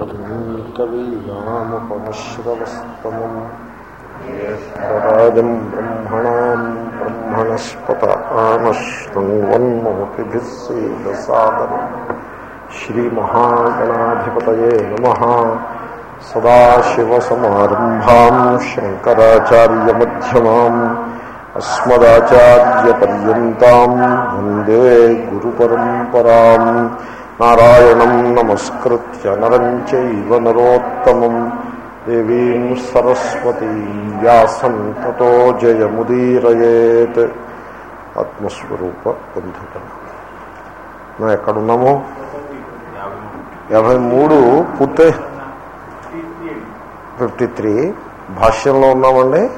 कवीनामुपमश्रवस्तमम् ज्येष्ठराजम् ब्रह्मणाम् ब्रह्मणस्पत आमशृण्वन्मोतिभिः सेदसादरम् श्रीमहागणाधिपतये नमः सदाशिवसमारम्भाम् शङ्कराचार्यमध्यमाम् నారాయణం నమస్కృత్య నరం చైవ నరోత్తమం. దేవీం సరస్వతీ వ్యాసం తతో జయముదీరయేత్. ఆత్మస్వరూప బంధుకం. మనం ఎక్కడున్నాము? యాభై మూడు పూర్తి ఫిఫ్టీ త్రీ. భాష్యంలో ఉన్నామండి?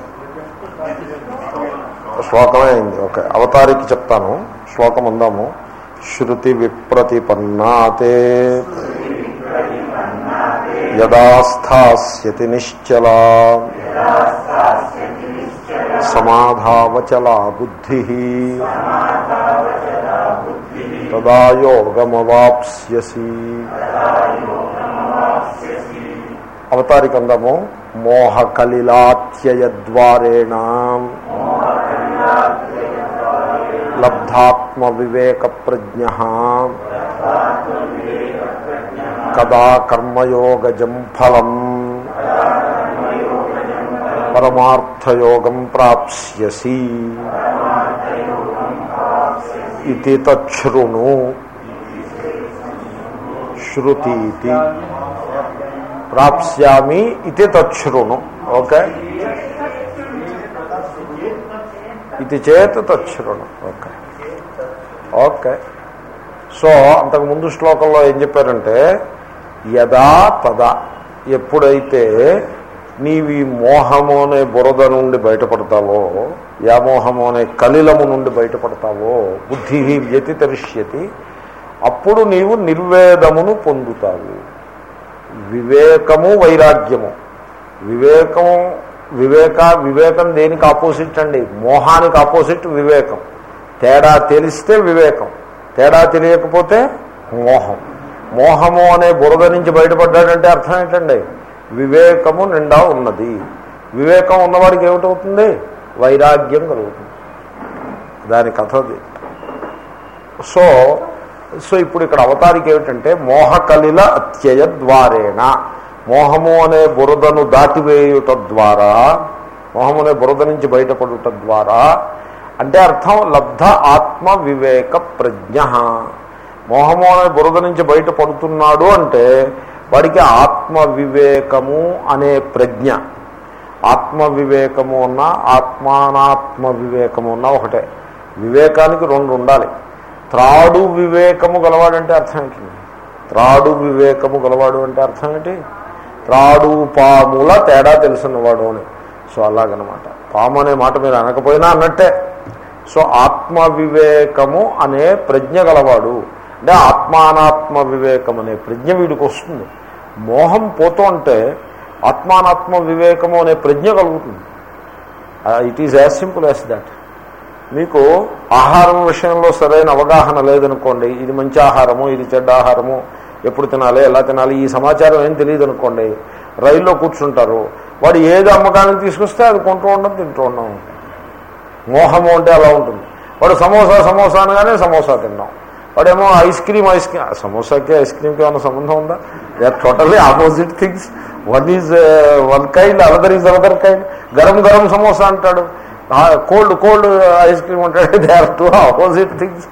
శ్లోకమే అయింది. ఓకే. అవతారికి చెప్తాను. శ్లోకం ఉందాము. శృతి విప్రతిపన్నాతే యదా స్థాస్యతి నిశ్చలా సమాధావచలా బుద్ధి తదా యోగమవాప్స్యసి అవతారికందము మోహకలిలాత్యయద్వారేణ లబ్ధాత్మ వివేక ప్రజ్ఞ కదా కర్మయోగజం ఫలం పరమార్థయోగం ప్రాప్స్యసి ఇది తృణు శృతీతి ప్రాప్స్యామి ఇది తృణు ఓకే ఇది చేత తృణు ఓకే ఓకే. సో అంతకుముందు శ్లోకంలో ఏం చెప్పారంటే యదా తదా ఎప్పుడైతే నీవి మోహము అనే బురద నుండి బయటపడతావో వ్యామోహము అనే కలిలము నుండి బయటపడతావో బుద్ధి వ్యతితరిష్యతి అప్పుడు నీవు నిర్వేదమును పొందుతావు. వివేకము వైరాగ్యము. వివేకము వివేక వివేకం దేనికి ఆపోజిట్ అండి? మోహానికి ఆపోజిట్ వివేకం. తేడా తెలిస్తే వివేకం. తేడా తెలియకపోతే మోహం. మోహము అనే బురద నుంచి బయటపడ్డాడంటే అర్థం ఏంటండి? వివేకము నిండా ఉన్నది. వివేకం ఉన్నవాడికి ఏమిటవుతుంది? వైరాగ్యం కలుగుతుంది. దాని కథ సో సో ఇప్పుడు ఇక్కడ అవతారికి ఏమిటంటే మోహకలిల అత్యయ ద్వారేణ. మోహము అనే బురదను దాటివేయుట ద్వారా మోహము అనే బురద నుంచి బయటపడుట ద్వారా అంటే అర్థం లబ్ధ ఆత్మ వివేక ప్రజ్ఞ. మోహము అనే బురద నుంచి బయటపడుతున్నాడు అంటే వాడికి ఆత్మ వివేకము అనే ప్రజ్ఞ. ఆత్మ వివేకము ఉన్న ఆత్మానాత్మ వివేకము ఉన్న ఒకటే. వివేకానికి రెండు ఉండాలి. త్రాడు వివేకము గలవాడంటే అర్థం ఏంటి? త్రాడు వివేకము గలవాడు అంటే అర్థం ఏంటి? త్రాడు పాముల తేడా తెలుసున్నవాడు అని. సో అలాగనమాట. పాము అనే మాట మీరు అనకపోయినా అన్నట్టే. సో ఆత్మ వివేకము అనే ప్రజ్ఞ గలవాడు. అంటే ఆత్మానాత్మ వివేకం అనే ప్రజ్ఞ వీడికి వస్తుంది. మోహం పోతూ ఉంటే ఆత్మానాత్మ వివేకము అనే ప్రజ్ఞ కలుగుతుంది. It is as simple as that మీకు ఆహారం విషయంలో సరైన అవగాహన లేదనుకోండి ఇది మంచి ఆహారము ఇది చెడ్డ ఆహారము ఎప్పుడు తినాలి ఎలా తినాలి ఈ సమాచారం ఏం తెలియదు అనుకోండి రైల్లో కూర్చుంటారు వాడు ఏది అమ్మకానికి తీసుకొస్తే అది కొంటూ ఉండడం తింటూ ఉండడం మోహము అంటే అలా ఉంటుంది. వాడు సమోసా సమోసా అనగానే సమోసా తిన్నాం. వాడేమో ఐస్ క్రీమ్ ఐస్ క్రీమ్ సమోసాకి ఐస్ క్రీమ్కి ఏమైనా సంబంధం ఉందా? They are totally opposite things one is one kind other is other kind garam గరం సమోసా అంటాడు. కోల్డ్ కోల్డ్ ఐస్ క్రీమ్ అంటాడు. They are two opposite things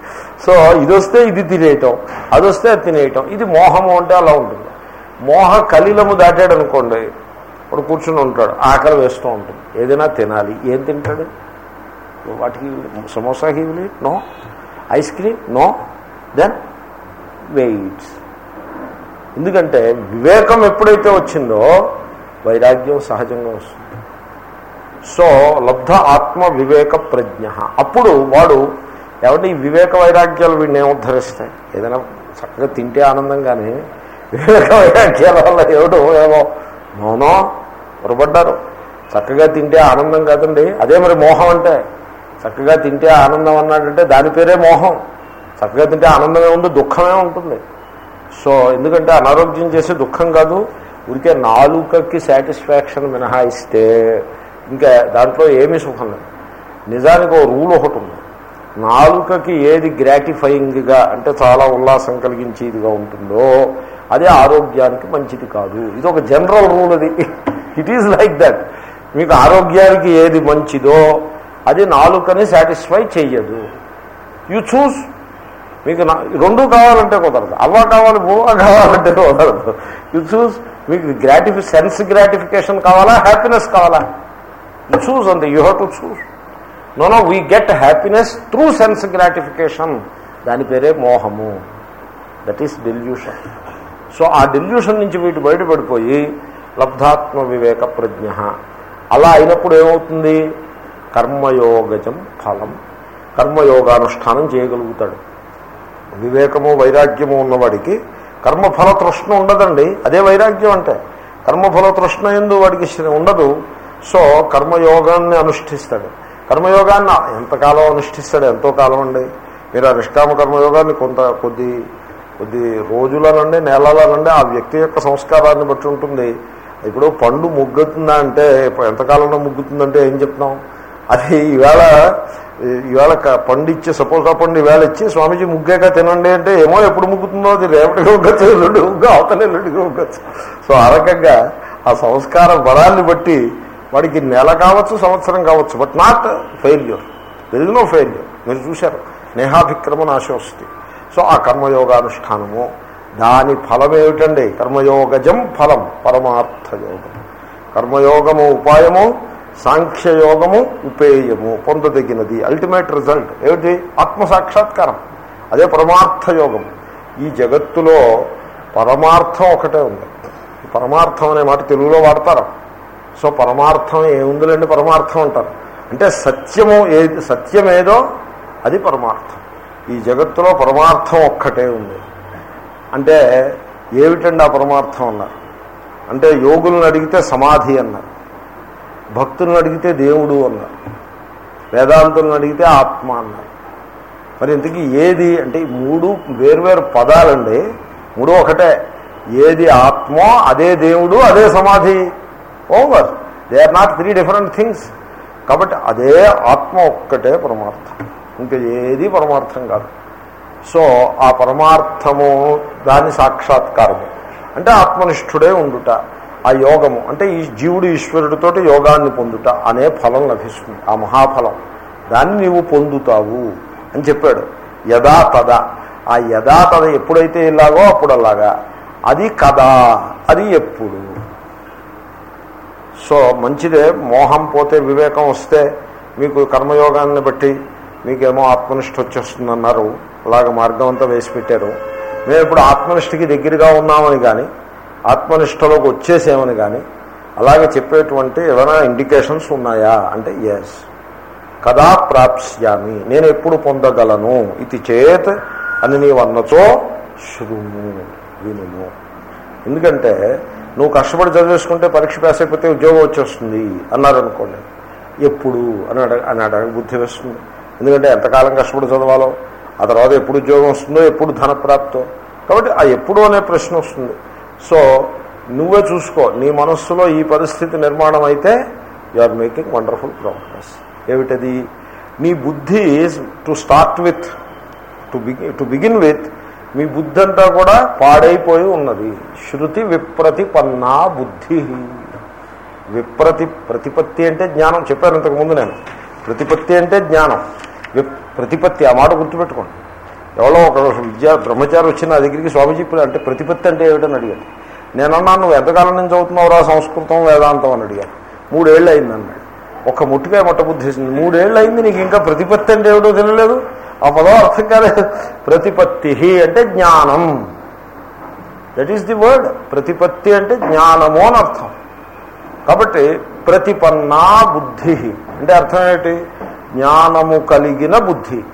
so ఇది వస్తే ఇది తినేయటం అది వస్తే అది తినేయటం. ఇది మోహము అంటే అలా ఉంటుంది. మోహ కలిలము దాటాడు అనుకోండి వాడు కూర్చుని ఉంటాడు. ఆకలి వేస్తూ ఉంటుంది. ఏదైనా తినాలి. ఏం తింటాడు? వాటికి samosa సమోసాకి no. Ice cream? No. Then waits. ఎందుకంటే వివేకం ఎప్పుడైతే వచ్చిందో వైరాగ్యం సహజంగా వస్తుంది. సో లబ్ధ ఆత్మ వివేక ప్రజ్ఞ. అప్పుడు వాడు ఏమంటే ఈ వివేక వైరాగ్యాలు వీడిని ఏముద్ధరిస్తాయి ఏదైనా చక్కగా తింటే ఆనందం కానీ వివేక వైరాగ్యాల వల్ల ఏమిటో ఏమో. నోనో పొరపడ్డారు చక్కగా తింటే ఆనందం కాదండి. అదే మరి మోహం అంటే. చక్కగా తింటే ఆనందం అన్నాడంటే దాని పేరే మోహం. చక్కగా తింటే ఆనందమే ఉంది దుఃఖమే ఉంటుంది. సో ఎందుకంటే అనారోగ్యం చేసే దుఃఖం కాదు. ఊరికే నాలుకకి సాటిస్ఫాక్షన్ మినహాయిస్తే ఇంకా దాంట్లో ఏమీ సుఖం లేదు. నిజానికి ఓ రూల్ ఒకటి ఉంది. నాలుకకి ఏది గ్రాటిఫైయింగ్గా అంటే చాలా ఉల్లాసం కలిగించేదిగా ఉంటుందో అదే ఆరోగ్యానికి మంచిది కాదు. ఇది ఒక జనరల్ రూల్ అది. ఇట్ ఈజ్ లైక్ దట్ మీకు ఆరోగ్యానికి ఏది మంచిదో అది నాలుకని సాటిస్ఫై చెయ్యదు. యు చూస్ మీకు రెండు కావాలంటే కుదరదు. అవ్వ కావాలి బువ్వ కావాలంటే కుదరదు. యు చూస్ మీకు గ్రాటిఫి సెన్స్ గ్రాటిఫికేషన్ కావాలా హ్యాపీనెస్ కావాలా? యు చూస్ అంతే you have to choose no no we get happiness through sense gratification దాని పేరే మోహము. దట్ ఈస్ డెల్యూషన్ సో ఆ డెల్యూషన్ నుంచి వీటి బయటపడిపోయి లబ్ధాత్మ వివేక ప్రజ్ఞ అలా అయినప్పుడు ఏమవుతుంది? కర్మయోగజం ఫలం. కర్మయోగానుష్ఠానం చేయగలుగుతాడు. వివేకము వైరాగ్యము ఉన్నవాడికి కర్మఫల తృష్ణ ఉండదండి. అదే వైరాగ్యం అంటే. కర్మఫల తృష్ణ ఎందు వాడికి ఉండదు. సో కర్మయోగాన్ని అనుష్ఠిస్తాడు. కర్మయోగాన్ని ఎంతకాలం అనుష్ఠిస్తాడు? ఎంతో కాలం అండి. మీరు ఆ నిష్కామ కర్మయోగాన్ని కొంత కొద్ది కొద్ది రోజులనండి నెలలనండి ఆ వ్యక్తి యొక్క సంస్కారాన్ని బట్టి ఉంటుంది. ఇప్పుడు పండు ముగ్గుతుందా అంటే ఎంతకాలంలో ముగ్గుతుందంటే ఏం చెప్తున్నాం అది ఈవేళ ఈవేళ పండు ఇచ్చి సపోజ్ ఆ పండు ఈవేళ ఇచ్చి స్వామీజీ ముగ్గాక తినండి అంటే ఏమో ఎప్పుడు ముగ్గుతుందో అది రేపటికి ఒగ్గచ్చు ఎల్లుండి ఉగ్గు అవతల ఎల్లుండికి ఒగ్గచ్చు సో ఆ రకంగా ఆ సంస్కార బలాన్ని బట్టి వాడికి నెల కావచ్చు సంవత్సరం కావచ్చు but not failure. There no failure మీరు చూశారు నేహాభిక్రమ నాశోస్తి సో ఆ కర్మయోగానుష్ఠానము దాని ఫలం ఏమిటండి కర్మయోగజం ఫలం పరమార్థయోగం. కర్మయోగము ఉపాయము సాంఖ్యయోగము ఉపేయము పొందదగినది అల్టిమేట్ రిజల్ట్ ఏమిటి? ఆత్మసాక్షాత్కారం. అదే పరమార్థయోగం. ఈ జగత్తులో పరమార్థం ఒకటే ఉంది. పరమార్థం అనే మాట తెలుగులో వాడతారు. సో పరమార్థం ఏముందిలేండి? పరమార్థం అంటారు. అంటే సత్యము ఏది సత్యమేదో అది పరమార్థం. ఈ జగత్తులో పరమార్థం ఒక్కటే ఉంది. అంటే ఏమిటండి ఆ పరమార్థం అన్నారు. అంటే యోగులను అడిగితే సమాధి అన్నారు. భక్తులను అడిగితే దేవుడు అన్నారు. వేదాంతులను అడిగితే ఆత్మ అన్నారు. మరి ఇంతకీ ఏది అంటే మూడు వేర్వేరు పదాలండి మూడు ఒకటే. ఏది ఆత్మో అదే దేవుడు అదే సమాధి. Over. They are not three different things. కాబట్టి అదే ఆత్మ ఒక్కటే పరమార్థం. ఇంకా ఏది పరమార్థం కాదు. సో ఆ పరమార్థము దాని సాక్షాత్కారము. అంటే ఆత్మనిష్ఠుడే ఉండుట ఆ యోగము. అంటే ఈ జీవుడు ఈశ్వరుడితోటి యోగాన్ని పొందుట అనే ఫలం లభిస్తుంది ఆ మహాఫలం. దాన్ని నీవు పొందుతావు అని చెప్పాడు. యదా తద. ఆ యదా తద ఎప్పుడైతే ఇలాగో అప్పుడు అలాగా. అది కదా అది ఎప్పుడు. సో మంచిదే మోహం పోతే వివేకం వస్తే మీకు కర్మయోగాన్ని బట్టి మీకేమో ఆత్మనిష్ట వచ్చేస్తుందన్నారు. అలాగ మార్గం అంతా వేసి పెట్టారు మేము ఇప్పుడు ఆత్మనిష్టకి దగ్గరగా ఉన్నామని కానీ ఆత్మనిష్టలోకి వచ్చేసేమని కానీ అలాగే చెప్పేటువంటి ఏమైనా ఇండికేషన్స్ ఉన్నాయా? అంటే ఎస్ కదా ప్రాప్స్యామి నేను ఎప్పుడు పొందగలను? ఇది చేత్ అని నీ అన్నచో వినుము. ఎందుకంటే నువ్వు కష్టపడి చదివేసుకుంటే పరీక్ష పాస్ అయిపోతే ఉద్యోగం వచ్చేస్తుంది అన్నారు అనుకోండి ఎప్పుడు? అని అడగ అని అడగ బుద్ధి వేస్తుంది. ఎందుకంటే ఎంతకాలం కష్టపడి చదవాలో? ఆ తర్వాత ఎప్పుడు ఉద్యోగం వస్తుందో ఎప్పుడు ధనప్రాప్తో. కాబట్టి ఆ ఎప్పుడు అనే ప్రశ్న వస్తుంది. సో నువ్వే చూసుకో నీ మనస్సులో ఈ పరిస్థితి నిర్మాణం అయితే you are making wonderful progress ఏమిటది? నీ బుద్ధి టు స్టార్ట్ విత్ టు బిగి టు బిగిన్ విత్ మీ బుద్ధి అంతా కూడా పాడైపోయి ఉన్నది. శృతి విప్రతిపన్నా బుద్ధి. విప్రతి ప్రతిపత్తి అంటే జ్ఞానం. చెప్పాను ఇంతకుముందు నేను. ప్రతిపత్తి అంటే జ్ఞానం. ప్రతిపత్తి ఆ మాట గుర్తుపెట్టుకోండి. ఎవరో ఒక విద్యా బ్రహ్మచారి వచ్చి నా దగ్గరికి స్వామీజీ అంటే ప్రతిపత్తి అంటే ఏమిటని అడిగాడు నేనన్నా నువ్వు ఎంతకాలం నుంచి చదువుతున్నావురా? సంస్కృతం వేదాంతం? అని అడిగాను మూడేళ్ళు అయింది అన్నాడు. ఒక ముట్టుకాయ మొట్ట మూడేళ్ళు అయింది నీకు ఇంకా ప్రతిపత్తి అంటే ఏమిటో తెలియలేదు? ఆ పదం అర్థం కాలేదు. ప్రతిపత్తి అంటే జ్ఞానం. దట్ ఈస్ ది వర్డ్ ప్రతిపత్తి అంటే జ్ఞానము అని అర్థం. కాబట్టి ప్రతిపన్నా బుద్ధి. అంటే అర్థం ఏంటి? జ్ఞానము కలిగిన బుద్ధి.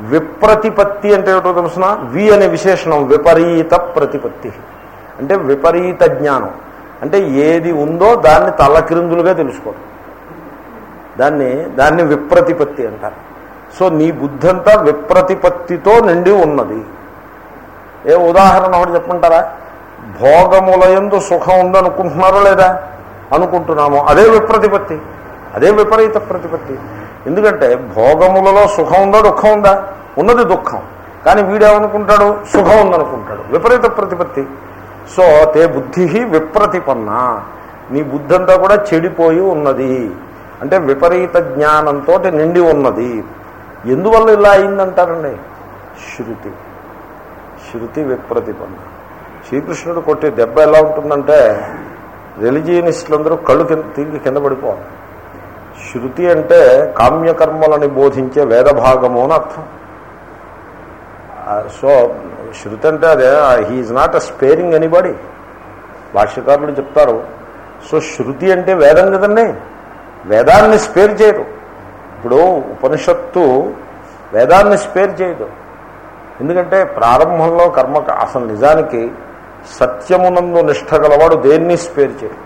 విప్రతిపత్తి అంటే ఏమిటో తెలుసిన? వి అనే విశేషణం విపరీత ప్రతిపత్తి. అంటే విపరీత జ్ఞానం. అంటే ఏది ఉందో దాన్ని తలక్రిందులుగా తెలుసుకోవడం. దాన్ని దాన్ని విప్రతిపత్తి అంటారు. సో నీ బుద్ధి అంతా విప్రతిపత్తితో నిండి ఉన్నది. ఏ ఉదాహరణ ఒకటి చెప్పమంటారా? భోగములయందు సుఖం ఉందనుకుంటున్నారో లేదా? అనుకుంటున్నాము. అదే విప్రతిపత్తి. అదే విపరీత ప్రతిపత్తి. ఎందుకంటే భోగములలో సుఖం ఉందా దుఃఖం ఉందా? ఉన్నది దుఃఖం. కానీ వీడేమనుకుంటాడు? సుఖం ఉందనుకుంటాడు. విపరీత ప్రతిపత్తి. సో తే బుద్ధి విప్రతిపన్న. నీ బుద్ధి అంతా కూడా చెడిపోయి ఉన్నది. అంటే విపరీత జ్ఞానంతో నిండి ఉన్నది. ఎందువల్ల ఇలా అయిందంటారండి? శృతి. శృతి విప్రతిపన్న. శ్రీకృష్ణుడు కొట్టే దెబ్బ ఎలా ఉంటుందంటే రిలిజియనిస్టులందరూ కళ్ళు కింద తిరిగి కింద పడిపోవాలి. శృతి అంటే కామ్యకర్మలని బోధించే వేదభాగము అని అర్థం. సో శృతి అంటే అదే he is not a sparing anybody భాష్యకారులు చెప్తారు సో శృతి అంటే వేదం కదండి? వేదాన్ని స్పేర్ చేయరు ఇప్పుడు ఉపనిషత్తు వేదాన్ని స్పేర్ చేయదు. ఎందుకంటే ప్రారంభంలో కర్మ అసలు నిజానికి సత్యమునందు నిష్ట గలవాడు దేన్ని స్పేర్ చేయడు?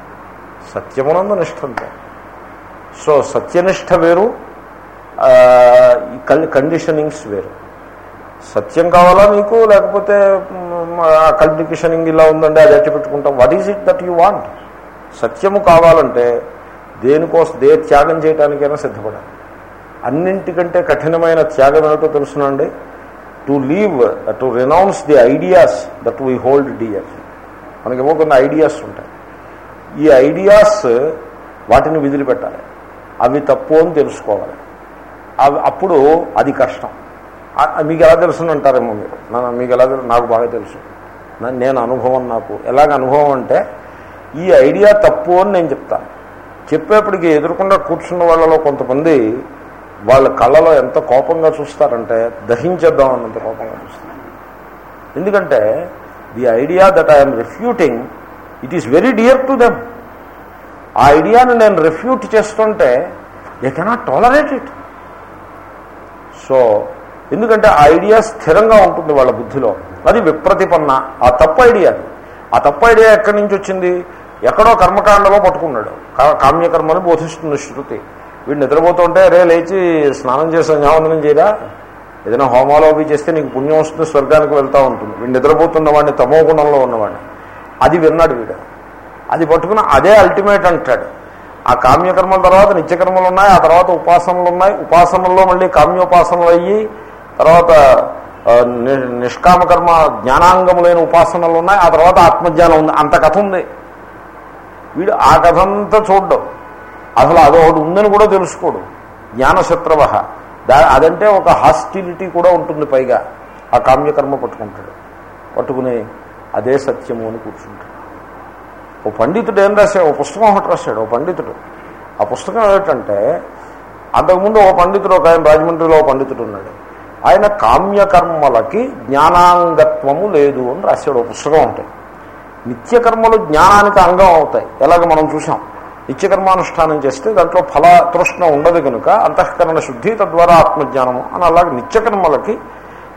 సత్యమునందు నిష్ఠంతో సో సత్యనిష్ట వేరు ఈ కండిషనింగ్స్ వేరు. సత్యం కావాలా నీకు లేకపోతే కండిషనింగ్ ఇలా ఉందండి అది ఎట్టి పెట్టుకుంటాం. What is it that you want సత్యము కావాలంటే దేనికోసం దే త్యాగం చేయడానికైనా సిద్ధపడాలి. అన్నింటికంటే కఠినమైన త్యాగం ఏమిటో తెలుసునండి to leave to renounce the ideas that we hold dear మనకేమో కొన్ని ఐడియాస్ ఉంటాయి. ఈ ఐడియాస్ వాటిని విదిలిపెట్టాలి. అవి తప్పు అని తెలుసుకోవాలి. అవి అప్పుడు అది కష్టం. మీకు ఎలా తెలుసు అంటారేమో మీరు మీకు ఎలా తెలుసు నాకు బాగా తెలుసు. నేను అనుభవం నాకు. ఎలాగ అనుభవం అంటే ఈ ఐడియా తప్పు అని నేను చెప్తాను చెప్పేప్పటికి ఎదురుకుండా కూర్చున్న వాళ్ళలో కొంతమంది వాళ్ళ కళ్ళలో ఎంత కోపంగా చూస్తారంటే దహించేద్దాం అన్నంత కోపంగా చూస్తారు. ఎందుకంటే the idea that I'm refuting it is very dear to them ఆ ఐడియాను నేను రిఫ్యూట్ చేస్తుంటే they cannot tolerate it. So ఎందుకంటే ఆ ఐడియా స్థిరంగా ఉంటుంది వాళ్ళ బుద్ధిలో. అది విప్రతిపన్న ఆ తప్పు ఐడియా ఆ తప్పు ఐడియా ఎక్కడి నుంచి వచ్చింది? ఎక్కడో కర్మకాండలో పట్టుకున్నాడు. కా- కామ్యకర్మని బోధిస్తుంది శృతి. వీడు నిద్రపోతుంటే రే లేచి స్నానం చేసి సంధ్యావందనం చేయరా? ఏదైనా హోమాలో అవి చేస్తే నీకు పుణ్యం వస్తుంది స్వర్గానికి వెళ్తూ ఉంటుంది. వీడు నిద్రపోతున్న వాడిని తమో గుణంలో ఉన్నవాడిని. అది విన్నాడు వీడు. అది పట్టుకుని అదే అల్టిమేట్ అంటాడు. ఆ కామ్యకర్మల తర్వాత నిత్యకర్మలు ఉన్నాయి ఆ తర్వాత ఉపాసనలు ఉన్నాయి. ఉపాసనల్లో మళ్ళీ కామ్యోపాసనలు అయ్యి తర్వాత ని- నిష్కామకర్మ జ్ఞానాంగములైన ఉపాసనలు ఉన్నాయి ఆ తర్వాత ఆత్మజ్ఞానం ఉంది. అంత కథ ఉంది. వీడు ఆ కథ అంతా చూడడం. అసలు అదొకటి ఉందని కూడా తెలుసుకోడు. జ్ఞానశత్రవ దా అదంటే ఒక హాస్టిలిటీ కూడా ఉంటుంది పైగా. ఆ కామ్యకర్మ పట్టుకుంటాడు. పట్టుకుని అదే సత్యము అని కూర్చుంటాడు. ఓ పండితుడు ఏం రాశాడు? ఓ పుస్తకం ఒకటి రాశాడు ఓ పండితుడు. ఆ పుస్తకం ఏమిటంటే అంతకుముందు ఓ పండితుడు ఒక ఆయన రాజమండ్రిలో ఒక పండితుడు ఉన్నాడు. ఆయన కామ్యకర్మలకి జ్ఞానాంగత్వము లేదు అని రాశాడు. ఓ పుస్తకం ఉంటాయి నిత్యకర్మలు జ్ఞానానికి అంగం అవుతాయి. ఎలాగ మనం చూసాం నిత్యకర్మానుష్ఠానం చేస్తే దాంట్లో ఫల తృష్ణ ఉండదు కనుక అంతఃకరణ శుద్ధి తద్వారా ఆత్మజ్ఞానము అని అలాగే నిత్యకర్మలకి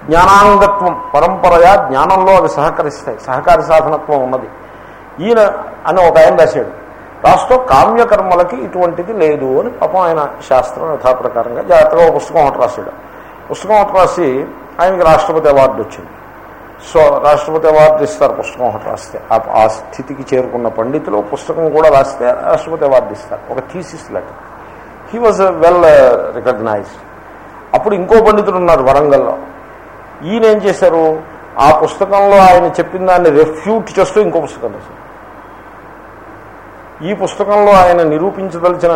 జ్ఞానాంగత్వం పరంపరయా జ్ఞానంలో అవి సహకరిస్తాయి. సహకారి సాధనత్వం ఉన్నది. ఈయన అని ఒక ఆయన రాశాడు రాస్తూ కామ్యకర్మలకి ఇటువంటిది లేదు అని పాపం ఆయన శాస్త్రం యథాప్రకారంగా జాగ్రత్తగా ఒక పుస్తకం ఒకటి రాశాడు. పుస్తకం ఒకటి రాసి ఆయనకి రాష్ట్రపతి అవార్డు వచ్చింది. సో రాష్ట్రపతి అవార్డు ఇస్తారు పుస్తకం ఒకటి రాస్తే. ఆ- ఆ స్థితికి చేరుకున్న పండితులు పుస్తకం కూడా రాస్తే రాష్ట్రపతి అవార్డు ఇస్తారు. ఒక thesis letter. He was well recognised అప్పుడు ఇంకో పండితుడు ఉన్నారు వరంగల్లో. ఈయన ఏం చేశారు? ఆ పుస్తకంలో ఆయన చెప్పిన దాన్ని రెఫ్యూట్ చేస్తూ ఇంకో పుస్తకం రాశారు ఈ పుస్తకంలో ఆయన నిరూపించదలిచిన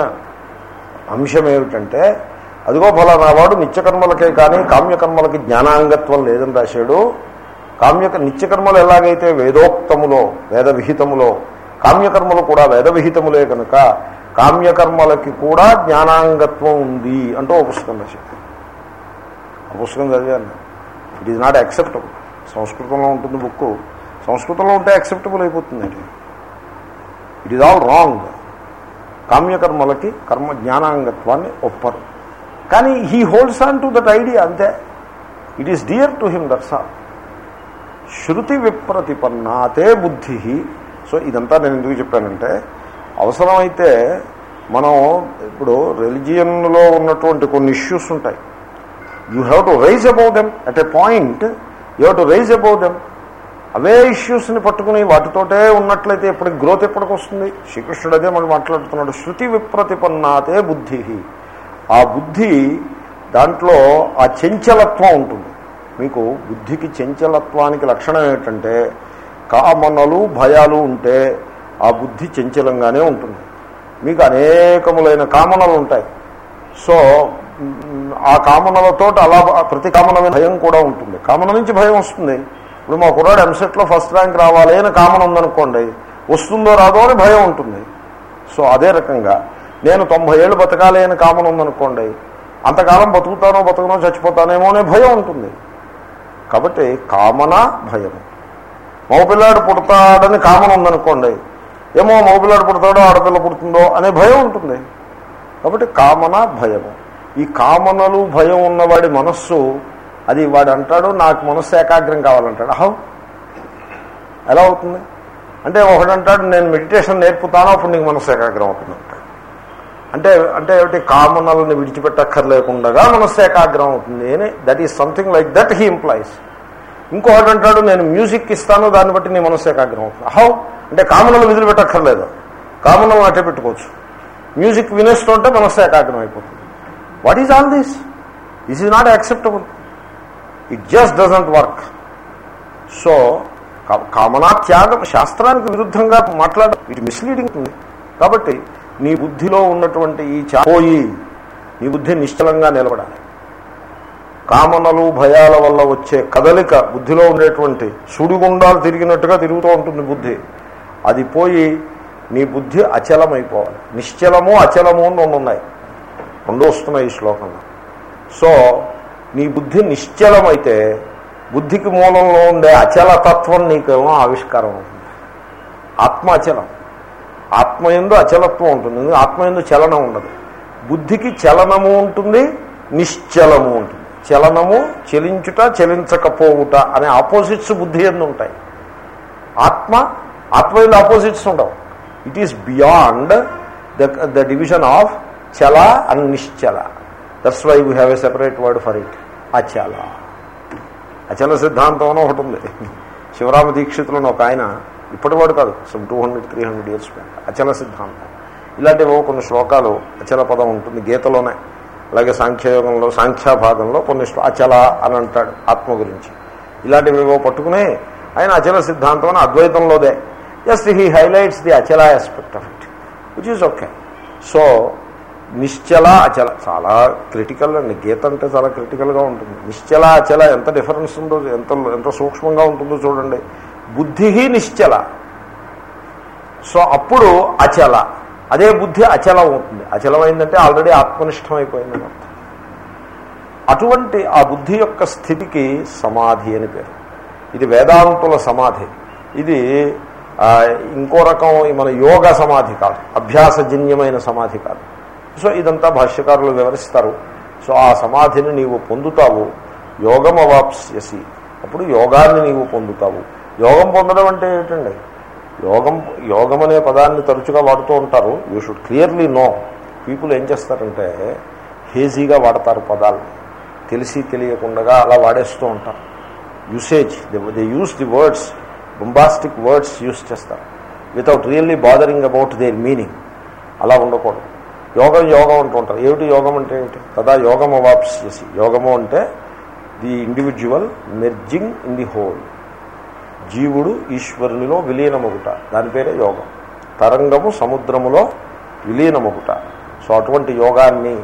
అంశం ఏమిటంటే అదిగో ఫలానా వాడు నిత్యకర్మలకే కానీ కామ్యకర్మలకి జ్ఞానాంగత్వం లేదని రాశాడు. కామ్య నిత్యకర్మలు ఎలాగైతే వేదోక్తములో వేద విహితములో కామ్యకర్మలు కూడా వేద విహితములే కనుక కామ్యకర్మలకి కూడా జ్ఞానాంగత్వం ఉంది అంటూ ఒక పుస్తకం రాశాడు. ఆ పుస్తకం చదివాను. ఇట్ ఈజ్ నాట్ యాక్సెప్టబుల్ సంస్కృతంలో ఉంటుంది బుక్ సంస్కృతంలో ఉంటే యాక్సెప్టబుల్ అయిపోతుంది ఇట్ ఈజ్ ఆల్ రాంగ్ కామ్యకర్మలకి కర్మ జ్ఞానాంగత్వాన్ని ఒప్పరు కానీ he holds on to that idea అంతే it is dear to him that's all శృతి విప్రతిపన్నాతే బుద్ధి సో ఇదంతా నేను ఎందుకు చెప్పానంటే అవసరమైతే మనం ఇప్పుడు రిలిజియన్లో ఉన్నటువంటి కొన్ని ఇష్యూస్ ఉంటాయి you have to rise above them at a point you have to rise above them అవే ఇష్యూస్ని పట్టుకుని వాటితోటే ఉన్నట్లయితే ఇప్పటికి గ్రోత్ ఎప్పటికి వస్తుంది? శ్రీకృష్ణుడు అదే మనం మాట్లాడుతున్నాడు. శృతి విప్రతిపన్నాతే బుద్ధి. ఆ బుద్ధి దాంట్లో ఆ చంచలత్వం ఉంటుంది. మీకు బుద్ధికి చంచలత్వానికి లక్షణం ఏంటంటే కామనలు భయాలు ఉంటే ఆ బుద్ధి చంచలంగానే ఉంటుంది. మీకు అనేకములైన కామనలు ఉంటాయి. సో ఆ కామనలతో అలా ప్రతి కామన భయం కూడా ఉంటుంది. కామన నుంచి భయం వస్తుంది. ఇప్పుడు మా కుర్రాడు ఎంసెట్లో ఫస్ట్ ర్యాంక్ రావాలి అని కామన్ ఉందనుకోండి వస్తుందో రాదో అని భయం ఉంటుంది. సో అదే రకంగా నేను తొంభై ఏళ్ళు బతకాలి అని కామన్ ఉందనుకోండి అంతకాలం బతుకుతానో బతుకునో చచ్చిపోతానేమో అనే భయం ఉంటుంది. కాబట్టి కామన భయం. మగపిల్లాడు పుడతాడని కామన్ ఉందనుకోండి ఏమో మగపిల్లాడు పుడతాడో ఆడపిల్ల పుడుతుందో అనే భయం ఉంటుంది. కాబట్టి కామన భయము ఈ కామనలు భయం ఉన్నవాడి మనస్సు అది వాడు అంటాడు నాకు మనస్సు ఏకాగ్రం కావాలంటాడు. హౌ ఎలా అవుతుంది? అంటే ఒకడు అంటాడు నేను మెడిటేషన్ నేర్పుతాను అప్పుడు నీకు మనస్సు ఏకాగ్రం అవుతుంది. అంటే అంటే ఏమిటి? కామనల్ని విడిచిపెట్టక్కర్లేకుండగా మనస్సు ఏకాగ్రం అవుతుంది. అని that is something like that he implies ఇంకొకటి అంటాడు నేను మ్యూజిక్ ఇస్తాను దాన్ని బట్టి నీ మనస్సు ఏకాగ్రం అవుతుంది. హౌ అంటే కామనలు విధులు పెట్టక్కర్లేదు కామనలు అట్టే పెట్టుకోవచ్చు. మ్యూజిక్ వినేస్తుంటే మనస్సు ఏకాగ్రం అయిపోతుంది. What is all this this is not acceptable it just doesn't work so కా- కామనా త్యాగం శాస్త్రానికి విరుద్ధంగా మాట్లాడ ఇట్ మిస్లీడింగ్ ఉంది కాబట్టి నీ బుద్ధిలో ఉన్నటువంటి ఈ చా- పోయి నీ బుద్ధి నిశ్చలంగా నిలబడాలి. కామనలు భయాల వల్ల వచ్చే కదలిక బుద్ధిలో ఉండేటువంటి సుడిగుండాలు తిరిగినట్టుగా తిరుగుతూ ఉంటుంది బుద్ధి. అది పోయి నీ బుద్ధి అచలమైపోవాలి. నిశ్చలము అచలము అని రెండు ఉన్నాయి. రెండు వస్తున్నాయి ఈ శ్లోకంలో. సో నీ బుద్ధి నిశ్చలమైతే బుద్ధికి మూలంలో ఉండే అచలతత్వం నీకేమో ఆవిష్కారం అవుతుంది. ఆత్మ అచలం ఆత్మ ఎందు అచలత్వం ఉంటుంది. ఆత్మ ఎందు చలనం ఉండదు. బుద్ధికి చలనము ఉంటుంది నిశ్చలము ఉంటుంది. చలనము చలించుట చలించకపోవుట అనే ఆపోజిట్స్ బుద్ధి ఎందు ఉంటాయి. ఆత్మ ఆత్మయందు ఆపోజిట్స్ ఉండవు. It is beyond the the division of చల and Nischala that's why we have a separate word for it అచల. అచల సిద్ధాంతం అని ఒకటి ఉంది. శివరామ దీక్షితులను ఒక ఆయన ఇప్పటివాడు కాదు some two hundred three hundred years back అచల సిద్ధాంతం. ఇలాంటివో కొన్ని శ్లోకాలు అచల పదం ఉంటుంది గీతలోనే. అలాగే సాంఖ్యయోగంలో సాంఖ్యాభాగంలో కొన్ని అచల అని అంటాడు ఆత్మ గురించి. ఇలాంటివివో పట్టుకునే ఆయన అచల సిద్ధాంతం అని అద్వైతంలోదే. Just he highlights the Achala aspect of it which is okay so నిశ్చల అచల. చాలా క్రిటికల్ అండి. గీత అంటే చాలా క్రిటికల్గా ఉంటుంది. నిశ్చల అచల ఎంత డిఫరెన్స్ ఉందో ఎంత ఎంత సూక్ష్మంగా ఉంటుందో చూడండి. బుద్ధి నిశ్చల. సో అప్పుడు అచల. అదే బుద్ధి అచలం అవుతుంది. అచలమైందంటే ఆల్రెడీ ఆత్మనిష్టం అయిపోయిందని అర్థం. అటువంటి ఆ బుద్ధి యొక్క స్థితికి సమాధి అని పేరు. ఇది వేదాంతుల సమాధి. ఇది ఇంకో రకం మన యోగ సమాధి కాదు. అభ్యాసజన్యమైన సమాధి కాదు. సో ఇదంతా భాష్యకారులు వివరిస్తారు. సో ఆ సమాధిని నీవు పొందుతావు. యోగం అవాప్స్యసి. అప్పుడు యోగాన్ని నీవు పొందుతావు. యోగం పొందడం అంటే ఏంటండి? యోగం యోగం అనే పదాన్ని తరచుగా వాడుతూ ఉంటారు. You should clearly know people ఏం చేస్తారంటే హేజీగా వాడతారు పదాలు. తెలిసి తెలియకుండా అలా వాడేస్తూ ఉంటారు. Usage they use the words bombastic words use చేస్తారు. Without really bothering about their meaning అలా ఉండకూడదు. యోగం యోగం అంటూ ఉంటారు. ఏమిటి యోగం అంటే ఏమిటి కదా యోగం వాప్స్ చేసి. యోగము అంటే the individual merging in the whole. జీవుడు ఈశ్వరునిలో విలీనమగుట. దాని పేరే యోగం. తరంగము సముద్రములో విలీనమగుట. సో అటువంటి యోగాన్ని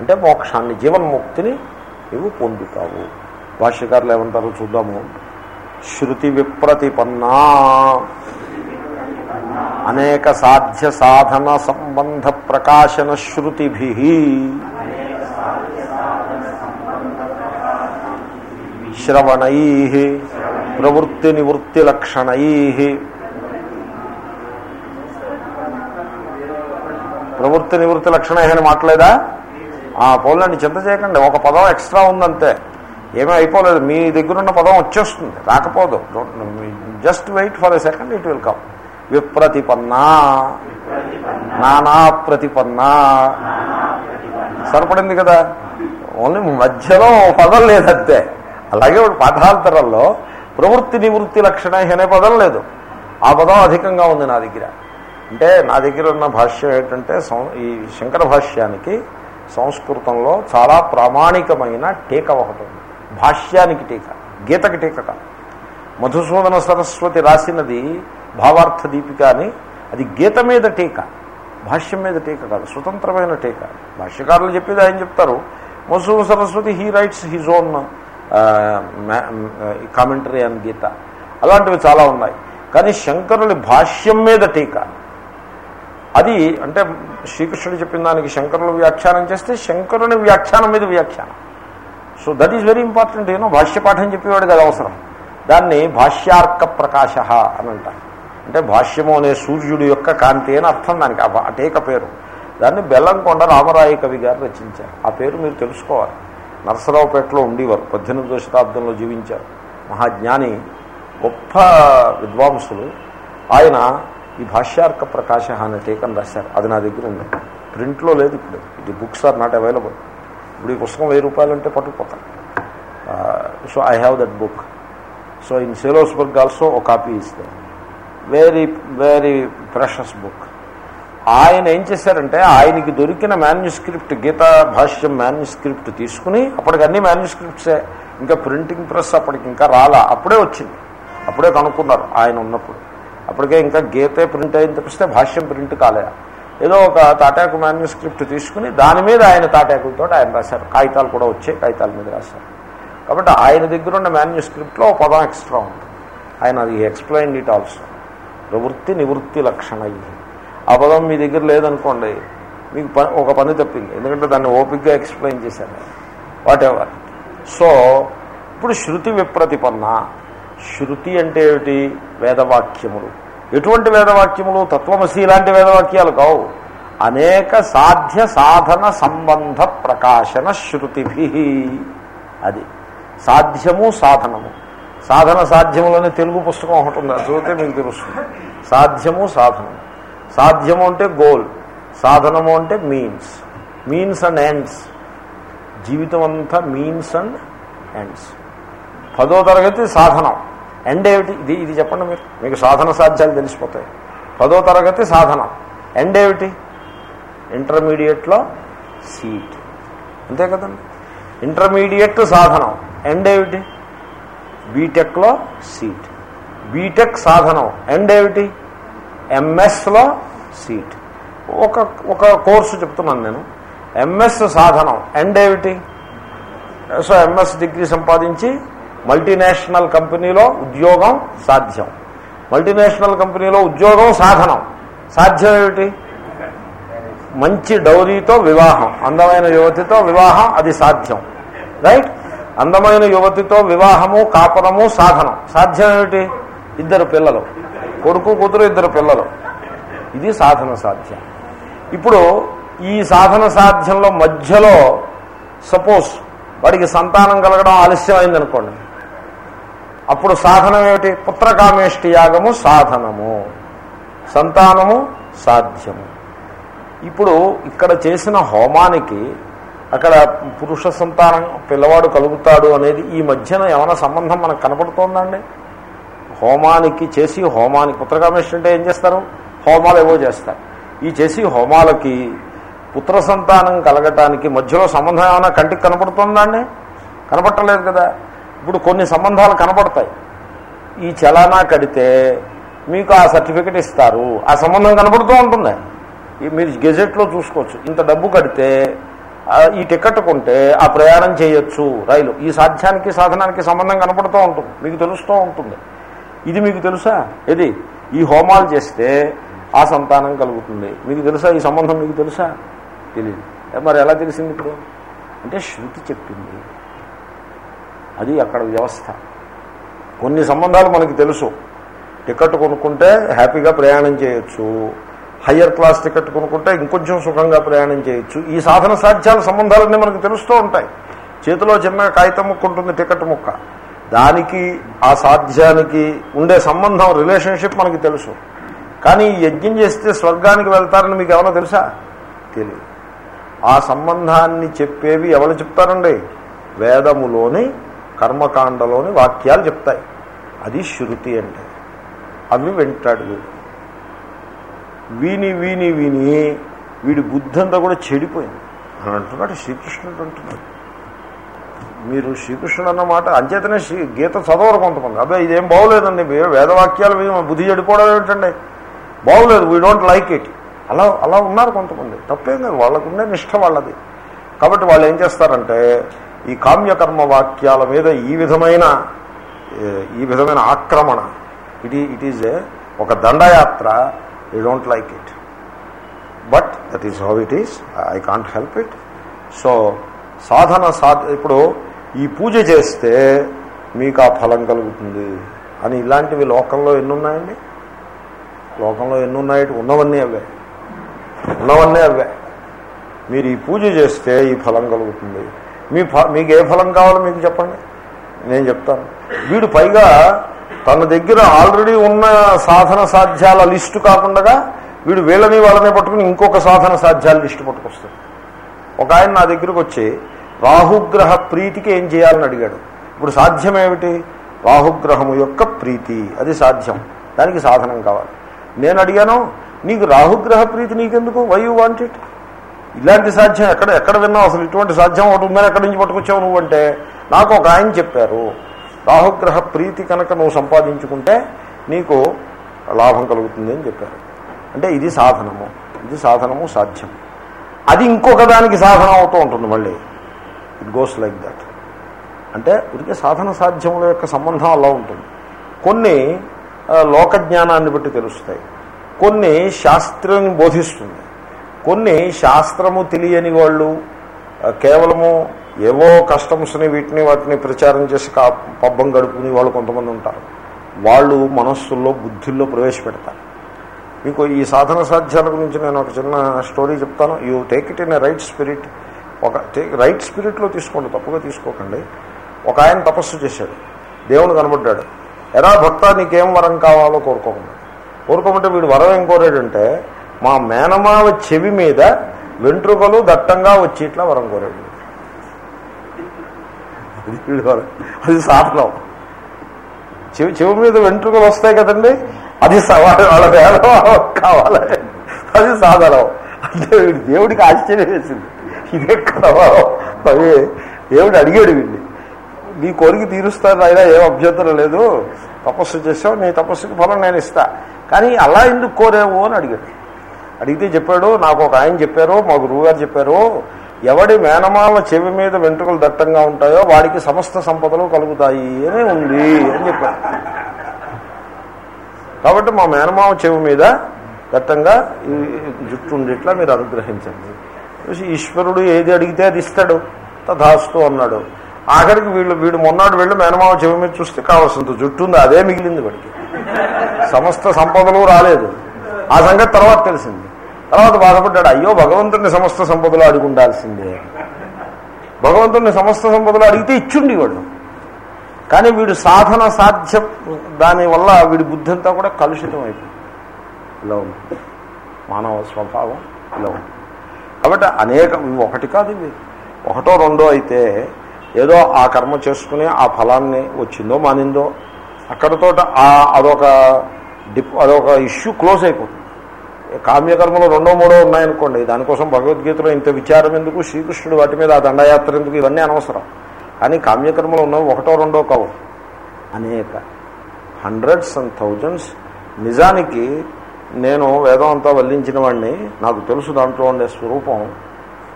అంటే మోక్షాన్ని జీవన్ముక్తిని నీవు పొందుతావు. భాష్యకారులు ఏమంటారు చూద్దాము. శృతి విప్రతిపన్నా అనేక సాధ్య సాధన సంబంధ ప్రకాశన శృతిభి. శ్రవణై ప్రవృత్తి నివృత్తి లక్షణై ప్రవృత్తి నివృత్తి లక్షణ అని మాట్లాడేదా ఆ పోలండి చింత చేయకండి. ఒక పదం ఎక్స్ట్రా ఉందంతే. ఏమీ అయిపోలేదు. మీ దగ్గర ఉన్న పదం వచ్చేస్తుంది. రాకపోదు. Just wait for a second it will come విప్రతిపన్నా. నానా ప్రతిపన్నా సరిపడింది కదా? ఓన్లీ మధ్యలో పదం లేదంతే. అలాగే పాఠాంతరంలో ప్రవృత్తి నివృత్తి లక్షణ అనే పదం లేదు. ఆ పదం అధికంగా ఉంది నా దగ్గర. అంటే నా దగ్గర ఉన్న భాష్యం ఏంటంటే ఈ శంకర భాష్యానికి సంస్కృతంలో చాలా ప్రామాణికమైన టీక ఒకటి ఉంది. భాష్యానికి టీక. గీతకి టీక కాదు. మధుసూదన సరస్వతి రాసినది భావార్థ దీపిక అని. అది గీత మీద టీక భాష్యం మీద టీక కాదు స్వతంత్రమైన టీక. భాష్యకారులు చెప్పేది ఆయన చెప్తారు. Madhusudana Saraswati he writes his own commentary and Gita. అలాంటివి చాలా ఉన్నాయి. కానీ శంకరుని భాష్యం మీద టీక. అది అంటే శ్రీకృష్ణుడు చెప్పిన దానికి శంకరులు వ్యాఖ్యానం చేస్తే శంకరుని వ్యాఖ్యానం మీద వ్యాఖ్యానం. So that is very important ఏమో భాష్యపాఠం చెప్పేవాడు కదా అవసరం. దాన్ని భాష్యార్క ప్రకాశ అని అంటారు. అంటే భాష్యము అనే సూర్యుడి యొక్క కాంతి అని అర్థం దానికి. ఆ టేక అటేక పేరు. దాన్ని బెల్లంకొండ రామరాయ కవి గారు రచించారు. ఆ పేరు మీరు తెలుసుకోవాలి. నరసరావుపేటలో ఉండేవారు. పద్దెనిమిదో శతాబ్దంలో జీవించారు. మహాజ్ఞాని గొప్ప విద్వాంసులు. ఆయన ఈ భాష్యార్క ప్రకాశ అనే టీకను రాశారు. అది నా దగ్గర ఉంది. ప్రింట్లో లేదు ఇప్పుడు. ఇది బుక్స్ ఆర్ నాట్ అవైలబుల్. ఇప్పుడు ఈ పుస్తకం వెయ్యి రూపాయలు అంటే పట్టుకుపోతాను so I have that book so in Salzburg also ఒక కాపీ ఇస్తే వెరీ వెరీ ప్రెషస్ బుక్ ఆయన ఏం చేశారంటే ఆయనకి దొరికిన మాన్యుస్క్రిప్ట్ గీతా భాష్యం మాన్యుస్క్రిప్ట్ తీసుకుని అప్పటికి అన్ని మాన్యుస్క్రిప్ట్సే ఇంకా ప్రింటింగ్ ప్రెస్ అప్పటికి ఇంకా రాలా. అప్పుడే వచ్చింది. అప్పుడే కనుక్కున్నారు ఆయన ఉన్నప్పుడు. అప్పటికే ఇంకా గీతే ప్రింట్ అయిన తప్పిస్తే భాష్యం ప్రింట్ కాలే. ఏదో ఒక తాటాకు మాన్యుస్క్రిప్ట్ తీసుకుని దాని మీద ఆయన తాటాకులతో ఆయన రాశారు. కాగితాలు కూడా వచ్చాయి కాగితాల మీద రాశారు. కాబట్టి ఆయన దగ్గర ఉన్న మాన్యుస్క్రిప్ట్లో ఒక పదం ఎక్స్ట్రా ఉంటుంది ఆయన అది ఎక్స్ప్లెయిన్ ఇట్ ఆల్సో ప్రవృత్తి నివృత్తి లక్షణ ఆ పదం మీ దగ్గర లేదనుకోండి మీకు పని ఒక పని తప్పింది. ఎందుకంటే దాన్ని ఓపిక్గా ఎక్స్ప్లెయిన్ చేశాను వాట్ ఎవర్ సో ఇప్పుడు శృతి విప్రతిపన్న. శృతి అంటే ఏమిటి? వేదవాక్యములు. ఎటువంటి వేదవాక్యములు? తత్వమసి ఇలాంటి వేదవాక్యాలు కావు. అనేక సాధ్య సాధన సంబంధ ప్రకాశన శృతిభి. అది. సాధ్యము సాధనము. సాధన సాధ్యములనే తెలుగు పుస్తకం ఒకటి ఉంది చదివితే మీకు తెలుస్తుంది. సాధ్యము సాధనము. సాధ్యము అంటే గోల్ సాధనము అంటే మీన్స్ మీన్స్ అండ్ ఎండ్స్ జీవితం అంతా మీన్స్ అండ్ ఎండ్స్ పదో తరగతి సాధనం. ఎండ్ ఏమిటి? ఇది ఇది చెప్పండి మీరు. మీకు సాధన సాధ్యాలు తెలిసిపోతాయి. పదో తరగతి సాధనం. ఎండ్ ఏమిటి? ఇంటర్మీడియట్లో సీట్ అంతే కదండి. ఇంటర్మీడియట్ సాధనం. ఎండ్ ఏమిటి? బీటెక్లో సీట్ బీటెక్ సాధనం. ఎండ్ ఏమిటి? ఎంఎస్లో సీట్ ఒక ఒక కోర్సు చెప్తున్నాను నేను. ఎంఎస్ సాధనం. ఎండ్ ఏమిటి? సో ఎంఎస్ డిగ్రీ సంపాదించి మల్టీనేషనల్ కంపెనీలో ఉద్యోగం సాధ్యం. మల్టీనేషనల్ కంపెనీలో ఉద్యోగం సాధనం. సాధ్యం ఏమిటి? మంచి డౌరీతో వివాహం. అందమైన యువతితో వివాహం అది సాధ్యం. రైట్ అందమైన యువతితో వివాహము కాపురము సాధనం. సాధ్యం ఏమిటి? ఇద్దరు పిల్లలు. కొడుకు కూతురు ఇద్దరు పిల్లలు. ఇది సాధన సాధ్యం. ఇప్పుడు ఈ సాధన సాధ్యంలో మధ్యలో సపోజ్ వాడికి సంతానం కలగడం ఆలస్యం అయిందనుకోండి అప్పుడు సాధనం ఏమిటి? పుత్రకామేష్టి యాగము సాధనము. సంతానము సాధ్యము. ఇప్పుడు ఇక్కడ చేసిన హోమానికి అక్కడ పురుష సంతానం పిల్లవాడు కలుగుతాడు అనేది ఈ మధ్యన ఏమైనా సంబంధం మనకు కనపడుతోందండి? హోమానికి చేసి హోమానికి పుత్రకామేష్టి అంటే ఏం చేస్తారు? హోమాలు ఏవో చేస్తారు. ఈ చేసి హోమాలకి పుత్ర సంతానం కలగటానికి మధ్యలో సంబంధం ఏమైనా కంటికి కనపడుతుందండి? కనపట్టలేదు కదా. ఇప్పుడు కొన్ని సంబంధాలు కనపడతాయి. ఈ చలానా కడితే మీకు ఆ సర్టిఫికెట్ ఇస్తారు. ఆ సంబంధం కనపడుతూ ఉంటుంది. ఈ మీరు గెజెట్లో చూసుకోవచ్చు. ఇంత డబ్బు కడితే ఈ టికెట్ కొంటే ఆ ప్రయాణం చేయొచ్చు రైలు. ఈ సాధ్యానికి సాధనానికి సంబంధం కనపడుతూ ఉంటుంది. మీకు తెలుస్తూ ఉంటుంది. ఇది మీకు తెలుసా? ఇది ఈ హోమాలు చేస్తే ఆ సంతానం కలుగుతుంది. మీకు తెలుసా? ఈ సంబంధం మీకు తెలుసా? తెలియదు మరి ఎలా తెలిసింది ఇప్పుడు? అంటే శృతి చెప్పింది. అది అక్కడ వ్యవస్థ. కొన్ని సంబంధాలు మనకి తెలుసు. టికెట్ కొనుక్కుంటే హ్యాపీగా ప్రయాణం చేయొచ్చు. హయ్యర్ క్లాస్ టికెట్ కొనుక్కుంటే ఇంకొంచెం సుఖంగా ప్రయాణం చేయొచ్చు. ఈ సాధన సాధ్యాల సంబంధాలన్నీ మనకు తెలుస్తూ ఉంటాయి. చేతిలో చిన్న కాగితం ముక్క ఉంటుంది టికెట్ ముక్క. దానికి ఆ సాధ్యానికి ఉండే సంబంధం రిలేషన్షిప్ మనకి తెలుసు. కానీ యజ్ఞం చేస్తే స్వర్గానికి వెళ్తారని మీకు ఎవరో తెలుసా? తెలియదు ఆ సంబంధాన్ని చెప్పేవి ఎవరు చెప్తారండి? వేదములోని కర్మకాండలోని వాక్యాలు చెప్తాయి. అది శృతి అంటే. అవి వింటాడు వీడు వీని వీని విని. వీడి బుద్ధి అంతా కూడా చెడిపోయింది. అని అంటున్నాడు శ్రీకృష్ణుడు అంటున్నాడు. మీరు శ్రీకృష్ణుడు అన్నమాట అంచేతనే శ్రీ గీత చదవరు కొంతమంది. అబ్బాయి ఇదేం బాగోలేదండి. వేదవాక్యాలు బుద్ధి చెడిపోవడం ఏమిటండి? బాగోలేదు వీ డోంట్ లైక్ ఇట్ అలా అలా ఉన్నారు కొంతమంది. తప్పేం కాదు వాళ్ళకుండే నిష్ట వాళ్ళది. కాబట్టి వాళ్ళు ఏం చేస్తారంటే ఈ కామ్యకర్మ వాక్యాల మీద ఈ విధమైన ఈ విధమైన ఆక్రమణ. ఇట్ ఇట్ ఈజ్ ఒక దండయాత్ర you don't like it but that is how it is I can't help it so సాధన సాధ ఇప్పుడు ఈ పూజ చేస్తే మీకు ఆ ఫలం కలుగుతుంది అని ఇలాంటివి లోకంలో ఎన్ని ఉన్నాయండి లోకంలో ఎన్ని ఉన్నాయి ఉన్నవన్నీ అవే. ఉన్నవన్నీ అవే. మీరు ఈ పూజ చేస్తే ఈ ఫలం కలుగుతుంది. మీ ఫ మీకు ఏ ఫలం కావాలో మీకు చెప్పండి. నేను చెప్తాను. వీడు పైగా తన దగ్గర ఆల్రెడీ ఉన్న సాధన సాధ్యాల లిస్టు కాకుండా వీడు వీళ్ళని వాళ్ళని పట్టుకుని ఇంకొక సాధన సాధ్యాల లిస్టు పట్టుకొస్తాడు. ఒక ఆయన నా దగ్గరకు వచ్చి రాహుగ్రహ ప్రీతికి ఏం చేయాలని అడిగాడు. ఇప్పుడు సాధ్యం ఏమిటి రాహుగ్రహము యొక్క ప్రీతి అది సాధ్యం. దానికి సాధనం కావాలి. నేను అడిగాను నీకు రాహుగ్రహ ప్రీతి నీకెందుకు? వై యూ వాంట్ ఇట్ ఇలాంటి సాధ్యం ఎక్కడ ఎక్కడ విన్నావు? అసలు ఇటువంటి సాధ్యం ఒకటి ఉందని ఎక్కడి నుంచి పట్టుకొచ్చావు నువ్వు అంటే నాకు ఒక ఆయన చెప్పారు. రాహుగ్రహ ప్రీతి కనుక నువ్వు సంపాదించుకుంటే నీకు లాభం కలుగుతుంది అని చెప్పారు. అంటే ఇది సాధనము. ఇది సాధనము సాధ్యం. అది ఇంకొక దానికి సాధన అవుతూ ఉంటుంది మళ్ళీ. ఇట్ గోస్ లైక్ దట్ అంటే ఉడికే సాధన సాధ్యముల యొక్క సంబంధం అలా ఉంటుంది. కొన్ని లోక జ్ఞానాన్ని బట్టి తెలుస్తాయి. కొన్ని శాస్త్రం బోధిస్తుంది. కొన్ని శాస్త్రము తెలియని వాళ్ళు కేవలము ఏవో కస్టమ్స్ని వీటిని వాటిని ప్రచారం చేసి కా పబ్బం గడుపుకుని వాళ్ళు కొంతమంది ఉంటారు. వాళ్ళు మనస్సుల్లో బుద్ధుల్లో ప్రవేశపెడతారు. మీకు ఈ సాధన సాధ్యాల గురించి నేను ఒక చిన్న స్టోరీ చెప్తాను. You take it in a right spirit. ఒక టేక్ రైట్ స్పిరిట్లో తీసుకోండి తప్పుగా తీసుకోకండి. ఒక ఆయన తపస్సు చేశాడు. దేవుడు కనబడ్డాడు. ఎరా భక్త నీకేం వరం కావాలో కోరుకోకుండా. కోరుకోమంటే వీడు వరం ఏం కోరాడంటే మా మేనమావ చెవి మీద వెంట్రుకలు దట్టంగా వచ్చి ఇట్లా వరం కోరాడు. అది సాధనం చెవి చెవి మీద వెంట్రుకలు వస్తాయి కదండి? అది వాళ్ళ వేదం కావాలి. అది సాధనం. అంటే వీడు దేవుడికి ఆశ్చర్యం వేసింది. ఇదే కదా అవి దేవుడు అడిగాడు వీడిని. నీ కోరిక తీరుస్తాను అయినా ఏం అభ్యంతరం లేదు. తపస్సు చేసావు నీ తపస్సుకి ఫలం నేను ఇస్తా. కానీ అలా ఎందుకు కోరేవు అని అడిగాడు. అడిగితే చెప్పాడు నాకు ఒక ఆయన చెప్పారు మా గురువుగారు చెప్పారు ఎవడి మేనమాల చెవి మీద వెంట్రుకలు దట్టంగా ఉంటాయో వాడికి సమస్త సంపదలు కలుగుతాయి అని ఉంది అని చెప్పారు. కాబట్టి మా మేనమామ చెవి మీద దట్టంగా జుట్టు ఉండేట్లా మీరు అనుగ్రహించండి. చూసి ఈశ్వరుడు ఏది అడిగితే అది ఇస్తాడు. తథాస్తు అన్నాడు. ఆఖరికి వీళ్ళు వీడు మొన్నాడు వెళ్ళి మేనమామ చెవి మీద చూస్తే కావాల్సినంత జుట్టు ఉంది అదే మిగిలింది వాడికి. సమస్త సంపదలు రాలేదు. ఆ సంగతి తర్వాత తెలిసింది. తర్వాత బాధపడ్డాడు అయ్యో భగవంతుడిని సమస్త సంపదలు అడిగి ఉండాల్సిందే భగవంతుడిని సమస్త సంపదలు అడిగితే ఇచ్చుండి వాడు కానీ వీడు సాధన సాధ్యం దానివల్ల వీడి బుద్ధి అంతా కూడా కలుషితం అయిపోయింది. ఇలా ఉంది. మానవ స్వభావం ఇలా ఉంది. కాబట్టి అనేక ఒకటి కాదు ఇవి ఒకటో రెండో అయితే ఏదో ఆ కర్మ చేసుకుని ఆ ఫలాన్ని వచ్చిందో మానిందో అక్కడతో అదొక డిప్ అదొక ఇష్యూ క్లోజ్ అయిపోతుంది. కామ్యకర్మలు రెండో మూడో ఉన్నాయనుకోండి దానికోసం భగవద్గీతలో ఇంత విచారం ఎందుకు? శ్రీకృష్ణుడు వాటి మీద ఆ దండయాత్ర ఎందుకు? ఇవన్నీ అనవసరం. కానీ కామ్యకర్మలు ఉన్నవి ఒకటో రెండో కావు. అనేక. హండ్రెడ్స్ అండ్ థౌజండ్స్ నిజానికి నేను వేదం అంతా వల్లించిన వాడిని నాకు తెలుసు దాంట్లో ఉండే స్వరూపం.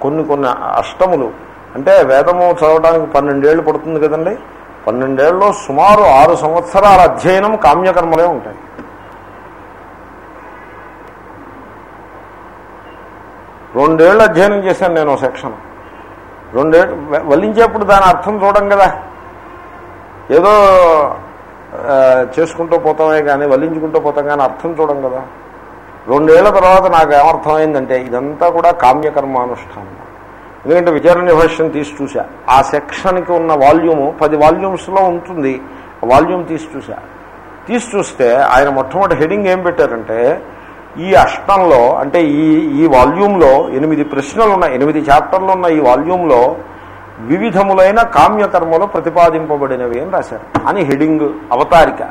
కొన్ని కొన్ని అష్టములు. అంటే వేదము చదవడానికి పన్నెండేళ్ళు పడుతుంది కదండి? పన్నెండేళ్ళలో సుమారు ఆరు సంవత్సరాల అధ్యయనం కామ్యకర్మలే ఉంటాయి. రెండేళ్ళు అధ్యయనం చేశాను నేను సెక్షన్. రెండేళ్ళు వల్లించేప్పుడు దాని అర్థం చూడం కదా. ఏదో చేసుకుంటూ పోతామే కానీ వల్లించుకుంటూ పోతాం కానీ అర్థం చూడం కదా. రెండేళ్ళ తర్వాత నాకు ఏమర్థమైందంటే ఇదంతా కూడా కామ్యకర్మానుష్ఠానం. ఎందుకంటే విచారణ భాష్యం తీసి చూసా ఆ సెక్షన్కి ఉన్న వాల్యూము పది వాల్యూమ్స్లో ఉంటుంది. వాల్యూమ్ తీసి చూసా తీసి చూస్తే ఆయన మొట్టమొదటి హెడింగ్ ఏం పెట్టారంటే ఈ అష్టంలో అంటే ఈ ఈ వాల్యూమ్లో ఎనిమిది ప్రశ్నలు ఉన్నాయి ఎనిమిది చాప్టర్లు ఉన్న ఈ వాల్యూమ్లో వివిధములైన కామ్యకర్మలు ప్రతిపాదింపబడినవి అని రాశారు. అని హెడింగ్ అవతారిక.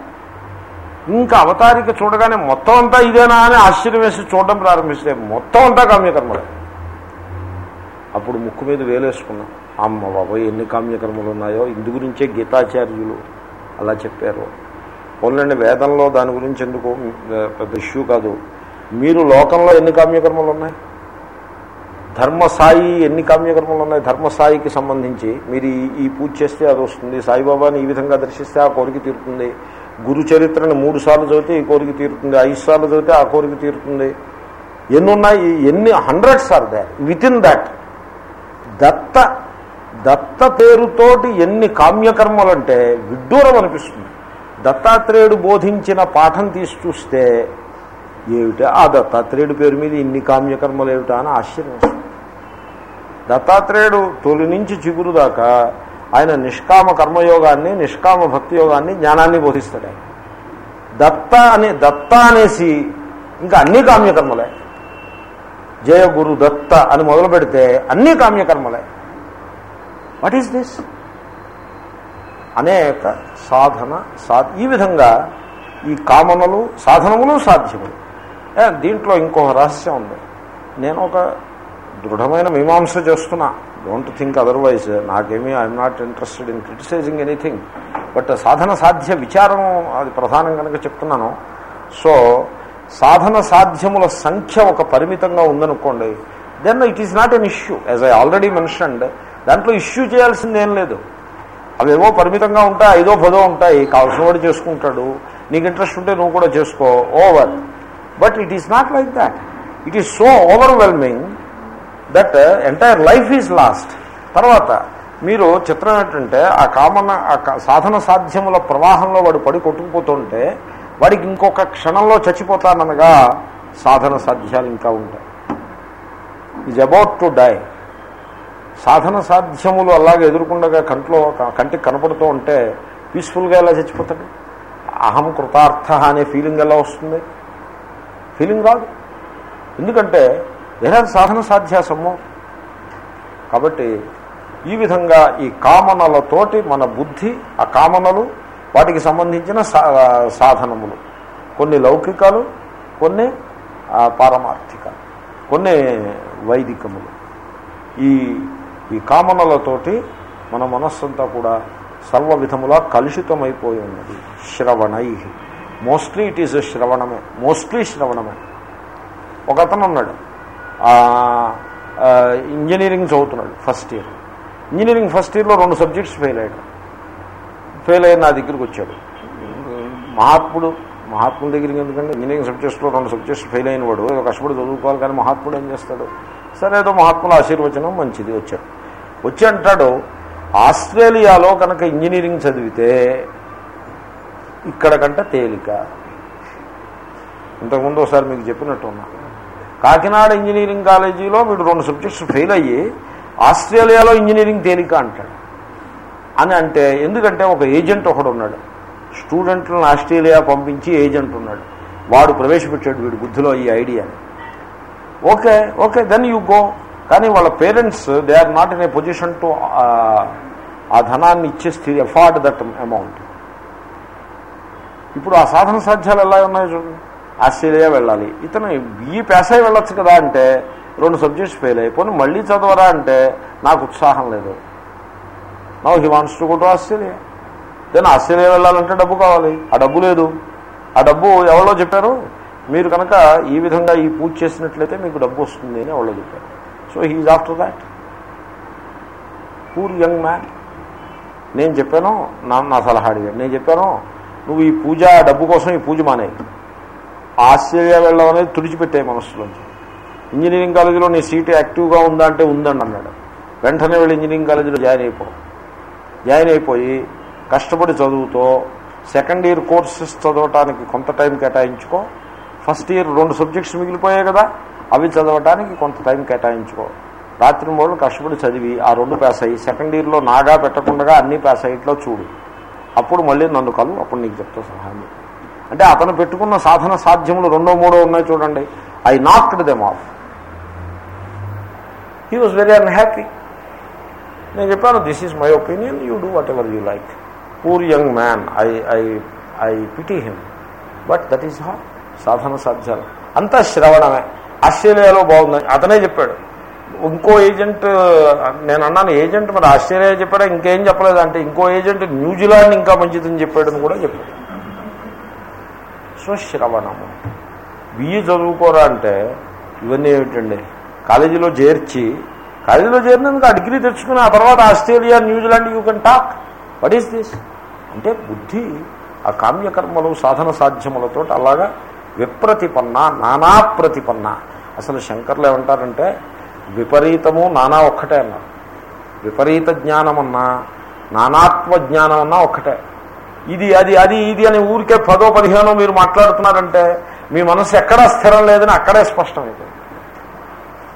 ఇంకా అవతారిక చూడగానే మొత్తం అంతా ఇదేనా అని ఆశ్చర్యం వేసి చూడడం ప్రారంభిస్తే మొత్తం అంతా కామ్యకర్మలే. అప్పుడు ముక్కు మీద వేలేసుకున్నాం. అమ్మ బాబాయ్ ఎన్ని కామ్యకర్మలు ఉన్నాయో ఇందు గురించే గీతాచార్యులు అలా చెప్పారు. పోలండి వేదంలో దాని గురించి ఎందుకు పెద్ద ఇష్యూ కాదు. మీరు లోకంలో ఎన్ని కామ్యకర్మలు ఉన్నాయి? ధర్మసాయి ఎన్ని కామ్యకర్మలు ఉన్నాయి? ధర్మసాయికి సంబంధించి మీరు ఈ- ఈ పూజ చేస్తే అది వస్తుంది. సాయిబాబాని ఈ విధంగా దర్శిస్తే ఆ కోరిక తీరుతుంది. గురు చరిత్రను మూడు సార్లు చదివితే ఈ కోరిక తీరుతుంది. ఐదు సార్లు చదివితే ఆ కోరిక తీరుతుంది. ఎన్ని ఉన్నాయి? ఎన్ని hundreds are they within that దత్త దత్త పేరుతోటి ఎన్ని కామ్యకర్మలు అంటే విడ్డూరం అనిపిస్తుంది. దత్తాత్రేయుడు బోధించిన పాఠం తీసి చూస్తే ఏమిటో? ఆ దత్తాత్రేయుడి పేరు మీద ఇన్ని కామ్యకర్మలు ఏమిటా అని ఆశ్చర్యం దత్తాత్రేయుడు తొలి నుంచి చిగురు దాకా ఆయన నిష్కామ కర్మయోగాన్ని నిష్కామ భక్తి యోగాన్ని జ్ఞానాన్ని బోధిస్తాడు ఆయన. దత్త అనే దత్త అనేసి ఇంకా అన్ని కామ్యకర్మలే. జయ గురు దత్త అని మొదలు పెడితే అన్ని కామ్యకర్మలే. వాట్ ఈస్ దిస్ అనేక సాధన సా ఈ విధంగా ఈ కామనలు సాధనములు సాధ్యములు దీంట్లో ఇంకో రహస్యం ఉంది. నేను ఒక దృఢమైన మీమాంస చేస్తున్నా. డోంట్ థింక్ అదర్వైజ్ నాకేమీ I'm not interested in criticising anything but సాధన సాధ్య విచారం అది ప్రధానం కనుక చెప్తున్నాను. సో సాధన సాధ్యముల సంఖ్య ఒక పరిమితంగా ఉందనుకోండి then it is not an issue as I already mentioned దాంట్లో ఇష్యూ చేయాల్సిందేం లేదు. అవేవో పరిమితంగా ఉంటాయి ఐదో పదో ఉంటాయి కావాల్సిన వాడు చేసుకుంటాడు. నీకు ఇంట్రెస్ట్ ఉంటే నువ్వు కూడా చేసుకో. Over but it is not like that it is so overwhelming that entire life is lost తర్వాత మీరు చిత్రం ఏంటంటే ఆ కామన ఆ సాధన సాధ్యముల ప్రవాహంలో వాడు పడి కొట్టుకుపోతుంటే వాడికి ఇంకొక క్షణంలో చచ్చిపోతాననగా సాధన సాధ్యాలు ఇంకా ఉంటాయి ఈజ్ అబౌట్ టు డై సాధన సాధ్యములు అలాగే ఎదుర్కొండగా కంట్లో కంటికి కనపడుతూ ఉంటే పీస్ఫుల్గా ఎలా చచ్చిపోతాడు అహం కృతార్థ అనే ఫీలింగ్ ఎలా వస్తుంది ఫీలింగ్ రాదు. ఎందుకంటే దేర్ సాధన సాధ్యాసము కాబట్టి ఈ విధంగా ఈ కామనలతోటి మన బుద్ధి ఆ కామనలు వాటికి సంబంధించిన సా సాధనములు. కొన్ని లౌకికాలు కొన్ని పారమార్థిక పారమార్థికాలు కొన్ని వైదికములు. ఈ ఈ కామనలతోటి మన మనస్సంతా కూడా సర్వ విధములా కలుషితమైపోయి ఉన్నది. శ్రవణై. మోస్ట్లీ ఇట్ ఈజ్ శ్రవణమే మోస్ట్లీ శ్రవణమే ఒక అతను ఉన్నాడు ఇంజనీరింగ్ చదువుతున్నాడు ఫస్ట్ ఇయర్ ఇంజనీరింగ్ ఫస్ట్ ఇయర్లో రెండు సబ్జెక్ట్స్ ఫెయిల్ అయ్యాడు. ఫెయిల్ అయిన నా దగ్గరికి వచ్చాడు. మహాత్ముడు మహాత్ముల దగ్గరికి ఎందుకంటే ఇంజనీరింగ్ సబ్జెక్ట్స్లో రెండు సబ్జెక్ట్స్ ఫెయిల్ అయిన వాడు. ఏదో కష్టపడి చదువుకోవాలి కానీ మహాత్ముడు ఏం చేస్తాడు? సరే ఏదో మహాత్ముల ఆశీర్వచనం మంచిది వచ్చాడు. వచ్చి అంటాడు ఆస్ట్రేలియాలో కనుక ఇంజనీరింగ్ చదివితే ఇక్కడ కంటే తేలిక. ఇంతకుముందు ఒకసారి మీకు చెప్పినట్టున్నా కాకినాడ ఇంజనీరింగ్ కాలేజీలో వీడు రెండు సబ్జెక్ట్స్ ఫెయిల్ అయ్యి ఆస్ట్రేలియాలో ఇంజనీరింగ్ తేలిక అంటాడు. అని అంటే ఎందుకంటే ఒక ఏజెంట్ ఒకడు ఉన్నాడు స్టూడెంట్లను ఆస్ట్రేలియా పంపించి ఏజెంట్ ఉన్నాడు. వాడు ప్రవేశపెట్టాడు వీడు బుద్ధిలో ఈ ఐడియాని okay okay then you go కానీ వాళ్ళ parents they are not in a position to ఆ ధనాన్ని ఇచ్చే స్థితి దట్ అమౌంట్ ఇప్పుడు ఆ సాధన సాధ్యాలు ఎలా ఉన్నాయో చూడండి ఆస్ట్రేలియా వెళ్ళాలి. ఇతను ఈ పేసాయి వెళ్ళొచ్చు కదా అంటే రెండు సబ్జెక్ట్స్ ఫెయిల్ అయిపోయి మళ్ళీ చదవరా అంటే నాకు ఉత్సాహం లేదు. నా he wants to go to Australia then Australia వెళ్ళాలంటే డబ్బు కావాలి. ఆ డబ్బు లేదు. ఆ డబ్బు ఎవరో చెప్పారు? మీరు కనుక ఈ విధంగా ఈ పూజ చేసినట్లయితే మీకు డబ్బు వస్తుంది అని ఎవరో చెప్పారు. So he after that poor young man నేను చెప్పాను నా నా సలహా అడిగాను నేను చెప్పాను నువ్వు ఈ పూజ డబ్బు కోసం ఈ పూజ మానే ఆస్ట్రేలియా వెళ్ళడం అనేది తుడిచిపెట్టాయి మనస్సులోంచి. ఇంజనీరింగ్ కాలేజీలో నీ సీటు యాక్టివ్గా ఉందా అంటే ఉందండి అన్నాడు. వెంటనే వెళ్ళి ఇంజనీరింగ్ కాలేజీలో జాయిన్ అయిపో. జాయిన్ అయిపోయి కష్టపడి చదువుతో సెకండ్ ఇయర్ కోర్సెస్ చదవటానికి కొంత టైం కేటాయించుకో. ఫస్ట్ ఇయర్ రెండు సబ్జెక్ట్స్ మిగిలిపోయాయి కదా అవి చదవటానికి కొంత టైం కేటాయించుకో. రాత్రి మూడు కష్టపడి చదివి ఆ రెండు పాస్ అయ్యి సెకండ్ ఇయర్లో నాగా పెట్టకుండా అన్నీ పాస్ అయ్యిట్లో చూడు. అప్పుడు మళ్ళీ నన్ను కలు అప్పుడు నీకు చెప్తా సహాయం. అంటే అతను పెట్టుకున్న సాధన సాధ్యములు రెండో మూడో ఉన్నాయి చూడండి. I knocked them off he was very unhappy నేను చెప్పాను this is my opinion you do whatever you like poor young man I I I pity him but that is హా సాధన సాధ్యాలు. అంతా శ్రవణమే. ఆస్ట్రేలియాలో బాగుందని అతనే చెప్పాడు ఇంకో ఏజెంట్ నేను అన్నాను ఏజెంట్ మరి ఆస్ట్రేలియా చెప్పాడా? ఇంకేం చెప్పలేదు అంటే ఇంకో ఏజెంట్ న్యూజిలాండ్ ఇంకా మంచిదని చెప్పాడని కూడా చెప్పాడు. సో శ్రవణము. బిఈ చదువుకోరా అంటే ఇవన్నీ ఏమిటండి? కాలేజీలో చేర్చి కాలేజీలో చేరినందుకు ఆ డిగ్రీ తెచ్చుకుని ఆ తర్వాత Australia New Zealand you can talk. What is this అంటే బుద్ధి ఆ కామ్యకర్మలు సాధన సాధ్యములతో అలాగా విప్రతిపన్న నానా ప్రతిపన్న. అసలు శంకర్లు ఏమంటారంటే విపరీతము నానా ఒక్కటే అన్నారు విపరీత జ్ఞానమన్నా నానాత్మ జ్ఞానం అన్నా ఒక్కటే. ఇది అది అది ఇది అని ఊరికే పదో పదిహేనో మీరు మాట్లాడుతున్నారంటే మీ మనసు ఎక్కడా స్థిరం లేదని అక్కడే స్పష్టమైంది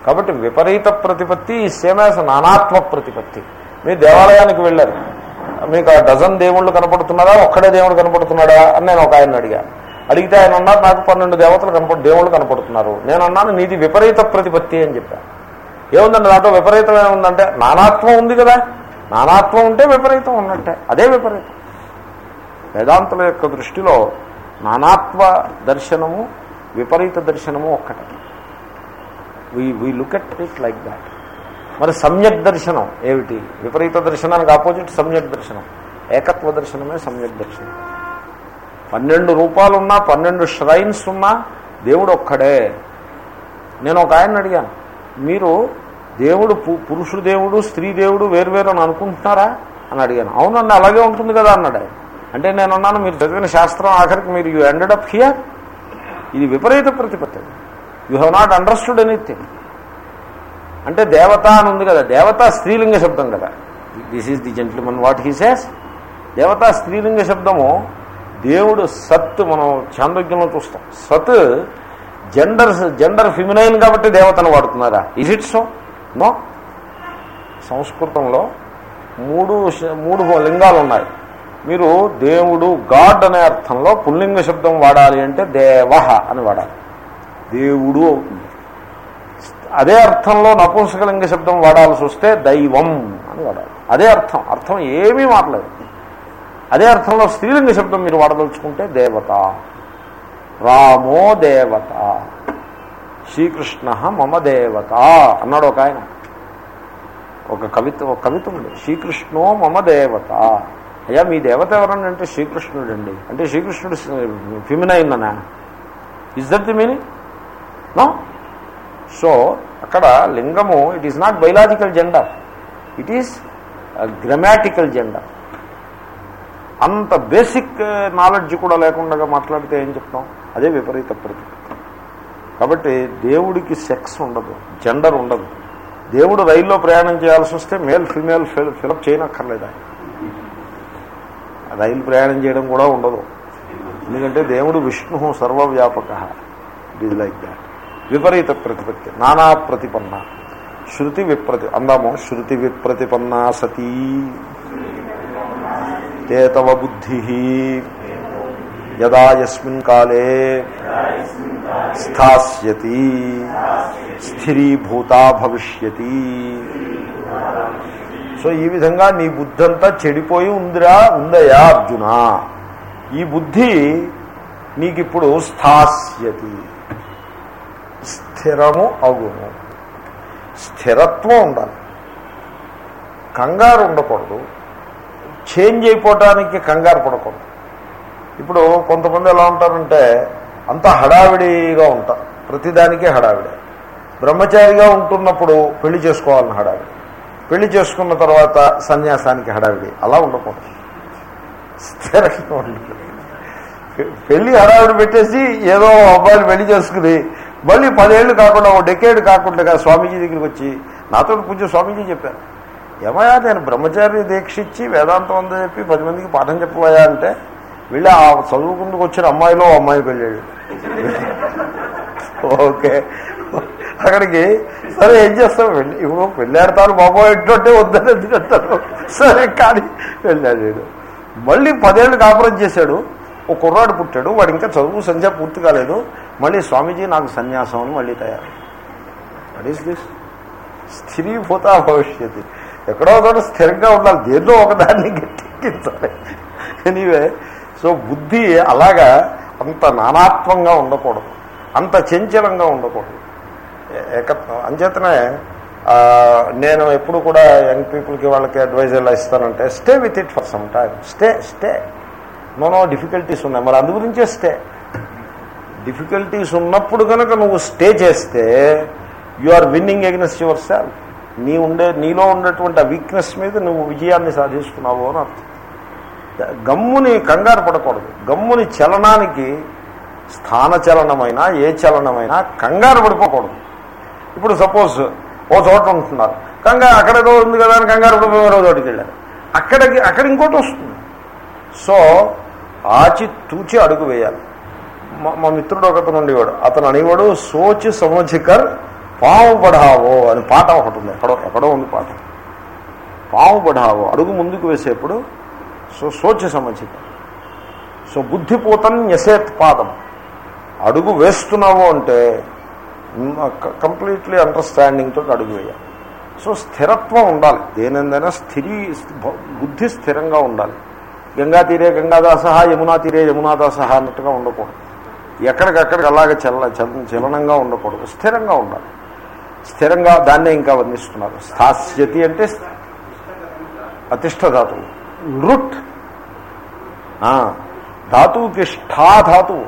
కాబట్టి విపరీత ప్రతిపత్తి సేమ్ యాజ్ నానాత్మ ప్రతిపత్తి. మీరు దేవాలయానికి వెళ్ళారు. మీకు ఆ డజన్ దేవుళ్ళు కనపడుతున్నారా ఒక్కడే దేవుడు కనపడుతున్నాడా అని నేను ఒక ఆయన అడిగాను అడిగితే ఆయన అన్నారు నాకు పన్నెండు దేవతలు కనపడు దేవుళ్ళు కనపడుతున్నారు. నేను అన్నాను నీది విపరీత ప్రతిపత్తి అని చెప్పాను ఏముందండి దాంట్లో విపరీతం ఏముందంటే నానాత్వం ఉంది కదా. నానాత్వం ఉంటే విపరీతం ఉన్నట్టే. అదే విపరీతం. వేదాంతుల యొక్క దృష్టిలో నానాత్వ దర్శనము విపరీత దర్శనము ఒక్కటే. We we look at it like that మరి సమ్యక్ దర్శనం ఏమిటి? విపరీత దర్శనానికి ఆపోజిట్ సమ్యక్ దర్శనం. ఏకత్వ దర్శనమే సమ్యక్ దర్శనం. పన్నెండు రూపాలున్నా పన్నెండు ష్రైన్స్ ఉన్నా దేవుడు ఒక్కడే. నేను ఒక ఆయన అడిగాను మీరు దేవుడు పు- పురుషుడు దేవుడు స్త్రీ దేవుడు వేరువేరు అని అనుకుంటున్నారా? అని అడిగాను. అవునండి అలాగే ఉంటుంది కదా అన్నాడు ఆయన. అంటే నేను అన్నాను మీరు చదివిన శాస్త్రం ఆఖరికి మీరు యూ ఎండెడ్ అప్ హియర్ ఇది విపరీత ప్రతిపత్తి. You have not understood anything అంటే దేవత అని ఉంది కదా దేవత స్త్రీలింగ శబ్దం కదా. This is the gentleman what he says దేవత స్త్రీలింగ శబ్దము దేవుడు సత్ మనం చాంద్రోగ్యంలో చూస్తాం. సత్ జెండర్ జెండర్ ఫిమినైన్ కాబట్టి దేవతను వాడుతున్నారా? Is it so no? సంస్కృతంలో మూడు మూడు లింగాలు ఉన్నాయి. మీరు దేవుడు గాడ్ అనే అర్థంలో పుల్లింగ శబ్దం వాడాలి అంటే దేవహ అని వాడాలి. దేవుడు అవుతుంది. అదే అర్థంలో నపుంసకలింగ శబ్దం వాడాల్సి వస్తే దైవం అని వాడాలి. అదే అర్థం. అర్థం ఏమీ మారలేదు. అదే అర్థంలో స్త్రీలింగ శబ్దం మీరు వాడదలుచుకుంటే దేవత. రామో దేవత. శ్రీకృష్ణ మమ దేవత అన్నాడు ఒక ఆయన. ఒక కవిత ఒక కవిత ఉంది. శ్రీకృష్ణో మమ దేవత. అయ్యా మీ దేవత ఎవరండి అంటే శ్రీకృష్ణుడు అండి అంటే శ్రీకృష్ణుడు ఫిమినైన్ అనా is that the meaning no so అక్కడ లింగము it is not biological gender it is grammatical gender అంత బేసిక్ నాలెడ్జ్ uh, కూడా లేకుండా మాట్లాడితే ఏం చెప్తాం? అదే విపరీత ప్రతిపత్తి కాబట్టి దేవుడికి సెక్స్ ఉండదు జెండర్ ఉండదు. దేవుడు రైల్లో ప్రయాణం చేయాల్సి వస్తే మేల్ ఫిమేల్ ఫిలప్ చేయనక్కర్లేదా రైలు ప్రయాణం చేయడం కూడా ఉండదు. ఎందుకంటే దేవుడు విష్ణు సర్వవ్యాపక. ఇట్ ఈజ్ లైక్ దాట్ విపరీత ప్రతిపత్తి నానా ప్రతిపన్న. శృతి విప్రతి అందాము శృతి విప్రతిపన్నా సతీ. తేతవ బుద్ధి యదా యస్మిన్ కాలే స్థాస్యతి స్థిరీభూతా భవిష్యతి. సో ఈ విధంగా నీ బుద్ధి అంతా చెడిపోయి ఉందిరా ఉందయా అర్జున. ఈ బుద్ధి నీకిప్పుడు స్థాస్యతి. స్థిరము అగును. స్థిరత్వం ఉండాలి. కంగారు ఉండకూడదు. చేంజ్ అయిపోవటానికి కంగారు పడకూడదు. ఇప్పుడు కొంతమంది ఎలా ఉంటారంటే అంత హడావిడిగా ఉంటారు. ప్రతిదానికే హడావిడి. బ్రహ్మచారిగా ఉంటున్నప్పుడు పెళ్ళి చేసుకోవాలని హడావిడి. పెళ్ళి చేసుకున్న తర్వాత సన్యాసానికి హడావిడి. అలా ఉండకూడదు. స్థిరంగా ఉండాలి పెళ్ళి హడావిడి పెట్టేసి ఏదో అబ్బాయిలు పెళ్ళి చేసుకుని మళ్ళీ పదేళ్ళు కాకుండా ఓ డెకేడ్ కాకుండా స్వామీజీ దగ్గరికి వచ్చి నాతో కొంచెం స్వామీజీ చెప్పారు. ఏమయ్యా నేను బ్రహ్మచారి దీక్ష ఇచ్చి వేదాంతం అందని చెప్పి పది మందికి పాఠం చెప్పబోయా అంటే వీళ్ళు ఆ చదువుకుందుకు వచ్చిన అమ్మాయిలో ఓ అమ్మాయి పెళ్ళాడు ఓకే అక్కడికి సరే ఏం చేస్తాం వెళ్ళి ఇప్పుడు పెళ్ళాడతారు బాబోయ్ ఎట్టుంటే వద్దని ఎందుకంటారు సరే కానీ వెళ్ళాడు మళ్ళీ పదేళ్ళు కాపురం చేశాడు ఒక కుర్రాడు పుట్టాడు వాడు ఇంకా చదువు సంధ్య పూర్తి కాలేదు మళ్ళీ స్వామీజీ నాకు సన్యాసం అని మళ్ళీ తయారు వాట్ ఈస్ దిస్ స్థిరీభూత భవిష్యత్తు ఎక్కడో ఒకటి స్థిరంగా ఉండాలి దేంతో ఒకదాన్ని గట్టెక్కించాలి ఎనీవే సో బుద్ధి అలాగా అంత నానాత్వంగా ఉండకూడదు. అంత చంచలంగా ఉండకూడదు. ఏ- ఏకత్వం అంచేతనే నేను ఎప్పుడు కూడా యంగ్ పీపుల్కి వాళ్ళకి అడ్వైజ్ ఎలా ఇస్తానంటే stay with it for some time. Stay stay. No no difficulties ఉన్నాయి. మరి అందు గురించే స్టే. డిఫికల్టీస్ ఉన్నప్పుడు కనుక నువ్వు స్టే చేస్తే you are winning against yourself. నీ ఉండే నీలో ఉండేటువంటి ఆ వీక్నెస్ మీద నువ్వు విజయాన్ని సాధిస్తున్నావు అని అర్థం. గమ్ముని కంగారు పడకూడదు. గమ్ముని చలనానికి స్థాన చలనమైనా ఏ చలనమైనా కంగారు పడిపోకూడదు. ఇప్పుడు సపోజ్ ఓ చోట ఉంటున్నారు. కంగారు అక్కడేదో ఉంది కదా అని కంగారు పడిపోయి మరో చోటికి వెళ్ళారు. అక్కడికి అక్కడ ఇంకోటి వస్తుంది. సో ఆచి తూచి అడుగు వేయాలి. మా- మా మిత్రుడు ఒకతను ఉండేవాడు. అతను అనేవాడు సోచి సమచికర్ పాము పడావో అని పాట ఒకటి ఉంది. ఎక్కడో ఎక్కడో ఉంది పాట. పాము పడావో. అడుగు ముందుకు వేసేప్పుడు సో సోచి సమచికర్ సో బుద్ధిపూతం యసేత్ పాదం. అడుగు వేస్తున్నావు అంటే కంప్లీట్లీ అండర్స్టాండింగ్ తోటి అడుగు వేయాలి. సో స్థిరత్వం ఉండాలి. దేనిందైనా స్థిరీ బుద్ధి స్థిరంగా ఉండాలి. గంగా తీరే గంగాదాస యమునా తీరే యమునాదాస అన్నట్టుగా ఉండకూడదు. ఎక్కడికక్కడికి అలాగే చల్ల చల- చలనంగా ఉండకూడదు. స్థిరంగా ఉండాలి. స్థిరంగా దాన్నే ఇంకా వర్ణిస్తున్నారు. స్థాస్యతి అంటే అతిష్ట ధాతువు రుట్ ఆ, ధాతువుకి ష్ఠా ధాతువు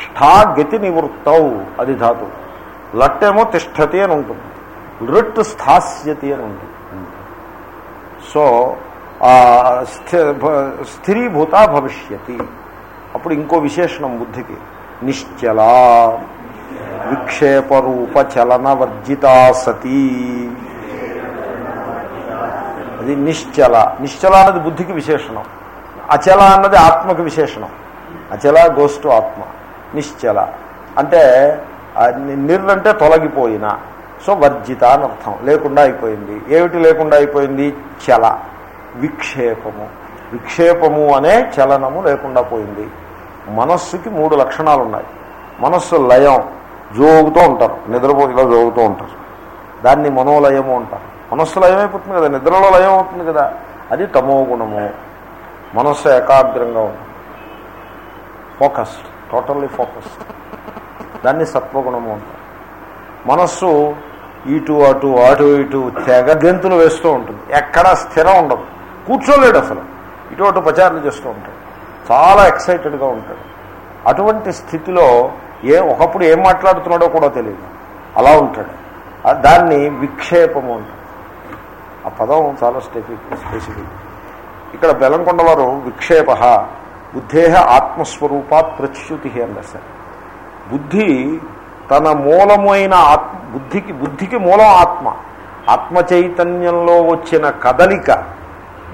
ష్ఠా గతి నివృత్తవు అది ధాతువు లట్టేమో తిష్టతి అని ఉంటుంది రుట్ స్థాస్యతి అని ఉంటుంది సో ఆ, స్థి- భ- స్థిరీభూత భవిష్యతి అప్పుడు ఇంకో విశేషణం బుద్ధికి నిశ్చలా విక్షేపరూప చలన వర్జితా సతీ అది నిశ్చల. నిశ్చల అన్నది బుద్ధికి విశేషణం. అచల అన్నది ఆత్మకి విశేషణం. అచల గోస్ టు ఆత్మ. నిశ్చల. అంటే నిర్రంటే నిర్ అంటే తొలగిపోయిన. సో వర్జిత అని అర్థం. లేకుండా అయిపోయింది. ఏమిటి లేకుండా అయిపోయింది? చల. విక్షేపము. విక్షేపము అనే చలనము లేకుండా పోయింది. మనస్సుకి మూడు లక్షణాలు ఉన్నాయి మనస్సు లయం. జోగుతూ ఉంటారు. నిద్రపో ఇలా జోగుతూ ఉంటారు. దాన్ని మనోలయము అంటారు. మనస్సు లయమైపోతుంది కదా నిద్రలో లయం అవుతుంది కదా. అది తమో గుణము. మనస్సు ఏకాగ్రంగా ఉంటుంది. Focused totally focused. దాన్ని సత్వగుణము అంటారు. మనస్సు ఇటు అటు అటు ఇటు తెగ గెంతులు వేస్తూ ఉంటుంది. ఎక్కడా స్థిరం ఉండదు. కూర్చోలేడు అసలు. ఇటు అటు ప్రచారం చేస్తూ ఉంటాడు. చాలా ఎక్సైటెడ్గా ఉంటాడు. అటువంటి స్థితిలో ఏ ఒకప్పుడు ఏం మాట్లాడుతున్నాడో కూడా తెలియదు. అలా ఉంటాడు. దాన్ని విక్షేపము అంటారు. పదం చాలా స్పెసిఫిక్ స్పెసిఫిక్. ఇక్కడ బెలంకొండవారు విక్షేప బుద్ధే ఆత్మస్వరూపాత్ ప్రచ్యుతి అన్నారు సార్ బుద్ధి తన మూలమైన ఆత్మ బుద్ధికి బుద్ధికి మూలం ఆత్మ. ఆత్మ చైతన్యంలో వచ్చిన కదలిక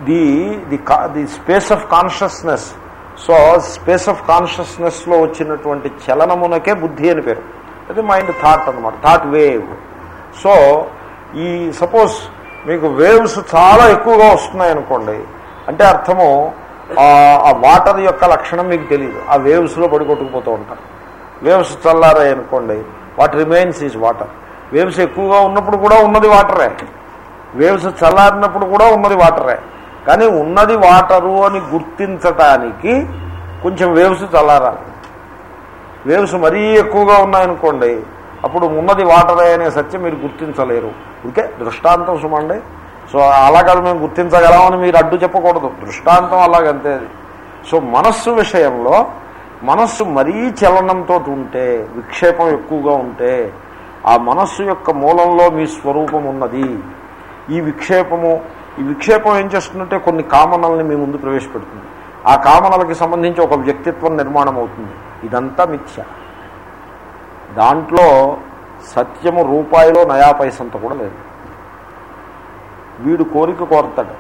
the the the space of consciousness. So space of కాన్షియస్నెస్లో వచ్చినటువంటి చలనమునకే బుద్ధి అని పేరు. అది మైండ్ థాట్ అనమాట థాట్ వేవ్. సో ఈ సపోజ్ మీకు వేవ్స్ చాలా ఎక్కువగా వస్తున్నాయి అనుకోండి అంటే అర్థము ఆ వాటర్ యొక్క లక్షణం మీకు తెలియదు ఆ వేవ్స్లో పడి కొట్టుకుపోతూ ఉంటారు. వేవ్స్ చల్లారాయి అనుకోండి what remains is water. Waves ఎక్కువగా ఉన్నప్పుడు కూడా ఉన్నది వాటరే. వేవ్స్ చల్లారినప్పుడు కూడా ఉన్నది వాటరే. కానీ ఉన్నది వాటరు అని గుర్తించటానికి కొంచెం వేవ్స్ చల్లారాలి. వేవ్స్ మరీ ఎక్కువగా ఉన్నాయనుకోండి అప్పుడు ఉన్నది వాటరే అనే సత్యం మీరు గుర్తించలేరు. ఇంకే దృష్టాంతం సుమండి. సో అలా మేము గుర్తించగలమని మీరు అడ్డు చెప్పకూడదు. దృష్టాంతం అలాగంతే అది. సో మనస్సు విషయంలో మనస్సు మరీ చలనంతో ఉంటే విక్షేపం ఎక్కువగా ఉంటే ఆ మనస్సు యొక్క మూలంలో మీ స్వరూపం ఉన్నది. ఈ విక్షేపము ఈ విక్షేపం ఏం చేస్తుందంటే కొన్ని కామనల్ని మీ ముందు ప్రవేశపెడుతుంది. ఆ కామనలకి సంబంధించి ఒక వ్యక్తిత్వం నిర్మాణం అవుతుంది ఇదంతా మిథ్య. దాంట్లో సత్యము రూపాయిలో నయా పైసంత కూడా లేదు. వీడు కోరిక కోరతాడు.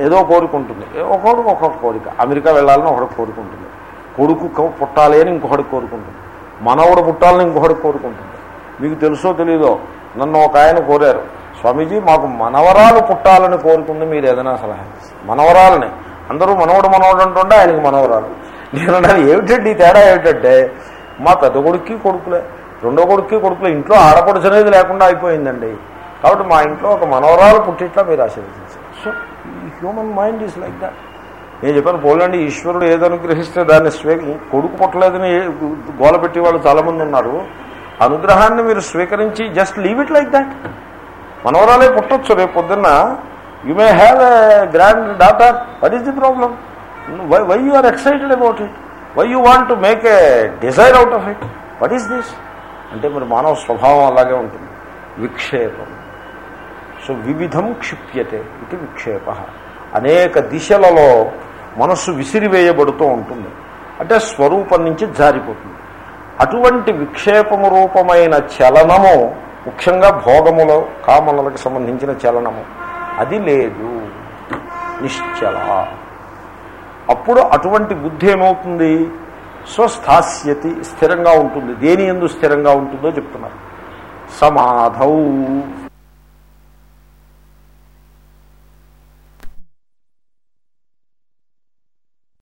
ఏదో కోరిక ఉంటుంది. ఒకడు ఒక్కొక్క కోరిక. అమెరికా వెళ్ళాలని ఒకడు కోరుకుంటుంది కొడుకు పుట్టాలి అని ఇంకొకటి కోరుకుంటుంది మనవడు పుట్టాలని ఇంకొకటి కోరుకుంటుంది మీకు తెలుసో తెలీదో నన్ను ఒక ఆయన కోరారు. స్వామీజీ మాకు మనవరాలు పుట్టాలని కోరుకుంది మీరు ఏదైనా సలహా మనవరాలని. అందరూ మనవడు మనవడు అంటుండే ఆయనకి మనవరాలు. నేను ఏమిటండి ఈ తేడా? ఏమిటంటే మా పెద్ద కొడుక్కి కొడుకులే. రెండో కొడుక్కి కొడుకులే. ఇంట్లో ఆడపడుచు అనేది లేకుండా అయిపోయిందండి. కాబట్టి మా ఇంట్లో ఒక మనవరాలు పుట్టిట్లా మీరు ఆశీర్వదించారు so human mind is like that నేను చెప్పాను పోలండి ఈశ్వరుడు ఏదనుగ్రహిస్తే దాన్ని స్వీ కొడుకు పుట్టలేదని గోల పెట్టి వాళ్ళు చాలామంది ఉన్నారు. అనుగ్రహాన్ని మీరు స్వీకరించి just leave it like that మనవరాలే పుట్టొచ్చు రేపు పొద్దున్న. You may have a granddaughter what is the problem why why you are excited about it why you want to make a desire out of it what is this అంటే మరి మానవ స్వభావం అలాగే ఉంటుంది. విక్షేపం. So వివిధం క్షిప్యతే ఇది విక్షేప. అనేక దిశలలో మనస్సు విసిరివేయబడుతూ ఉంటుంది. అంటే స్వరూపం నుంచి జారిపోతుంది. అటువంటి విక్షేపము రూపమైన చలనము ముఖ్యంగా భోగములు కామనలకు సంబంధించిన చలనము. అది లేదు. నిశ్చల. అప్పుడు అటువంటి బుద్ధి ఏమవుతుంది? స్వస్థాస్యతి స్థిరంగా ఉంటుంది. దేని ఎందు స్థిరంగా ఉంటుందో చెప్తున్నారు. సమాధౌ.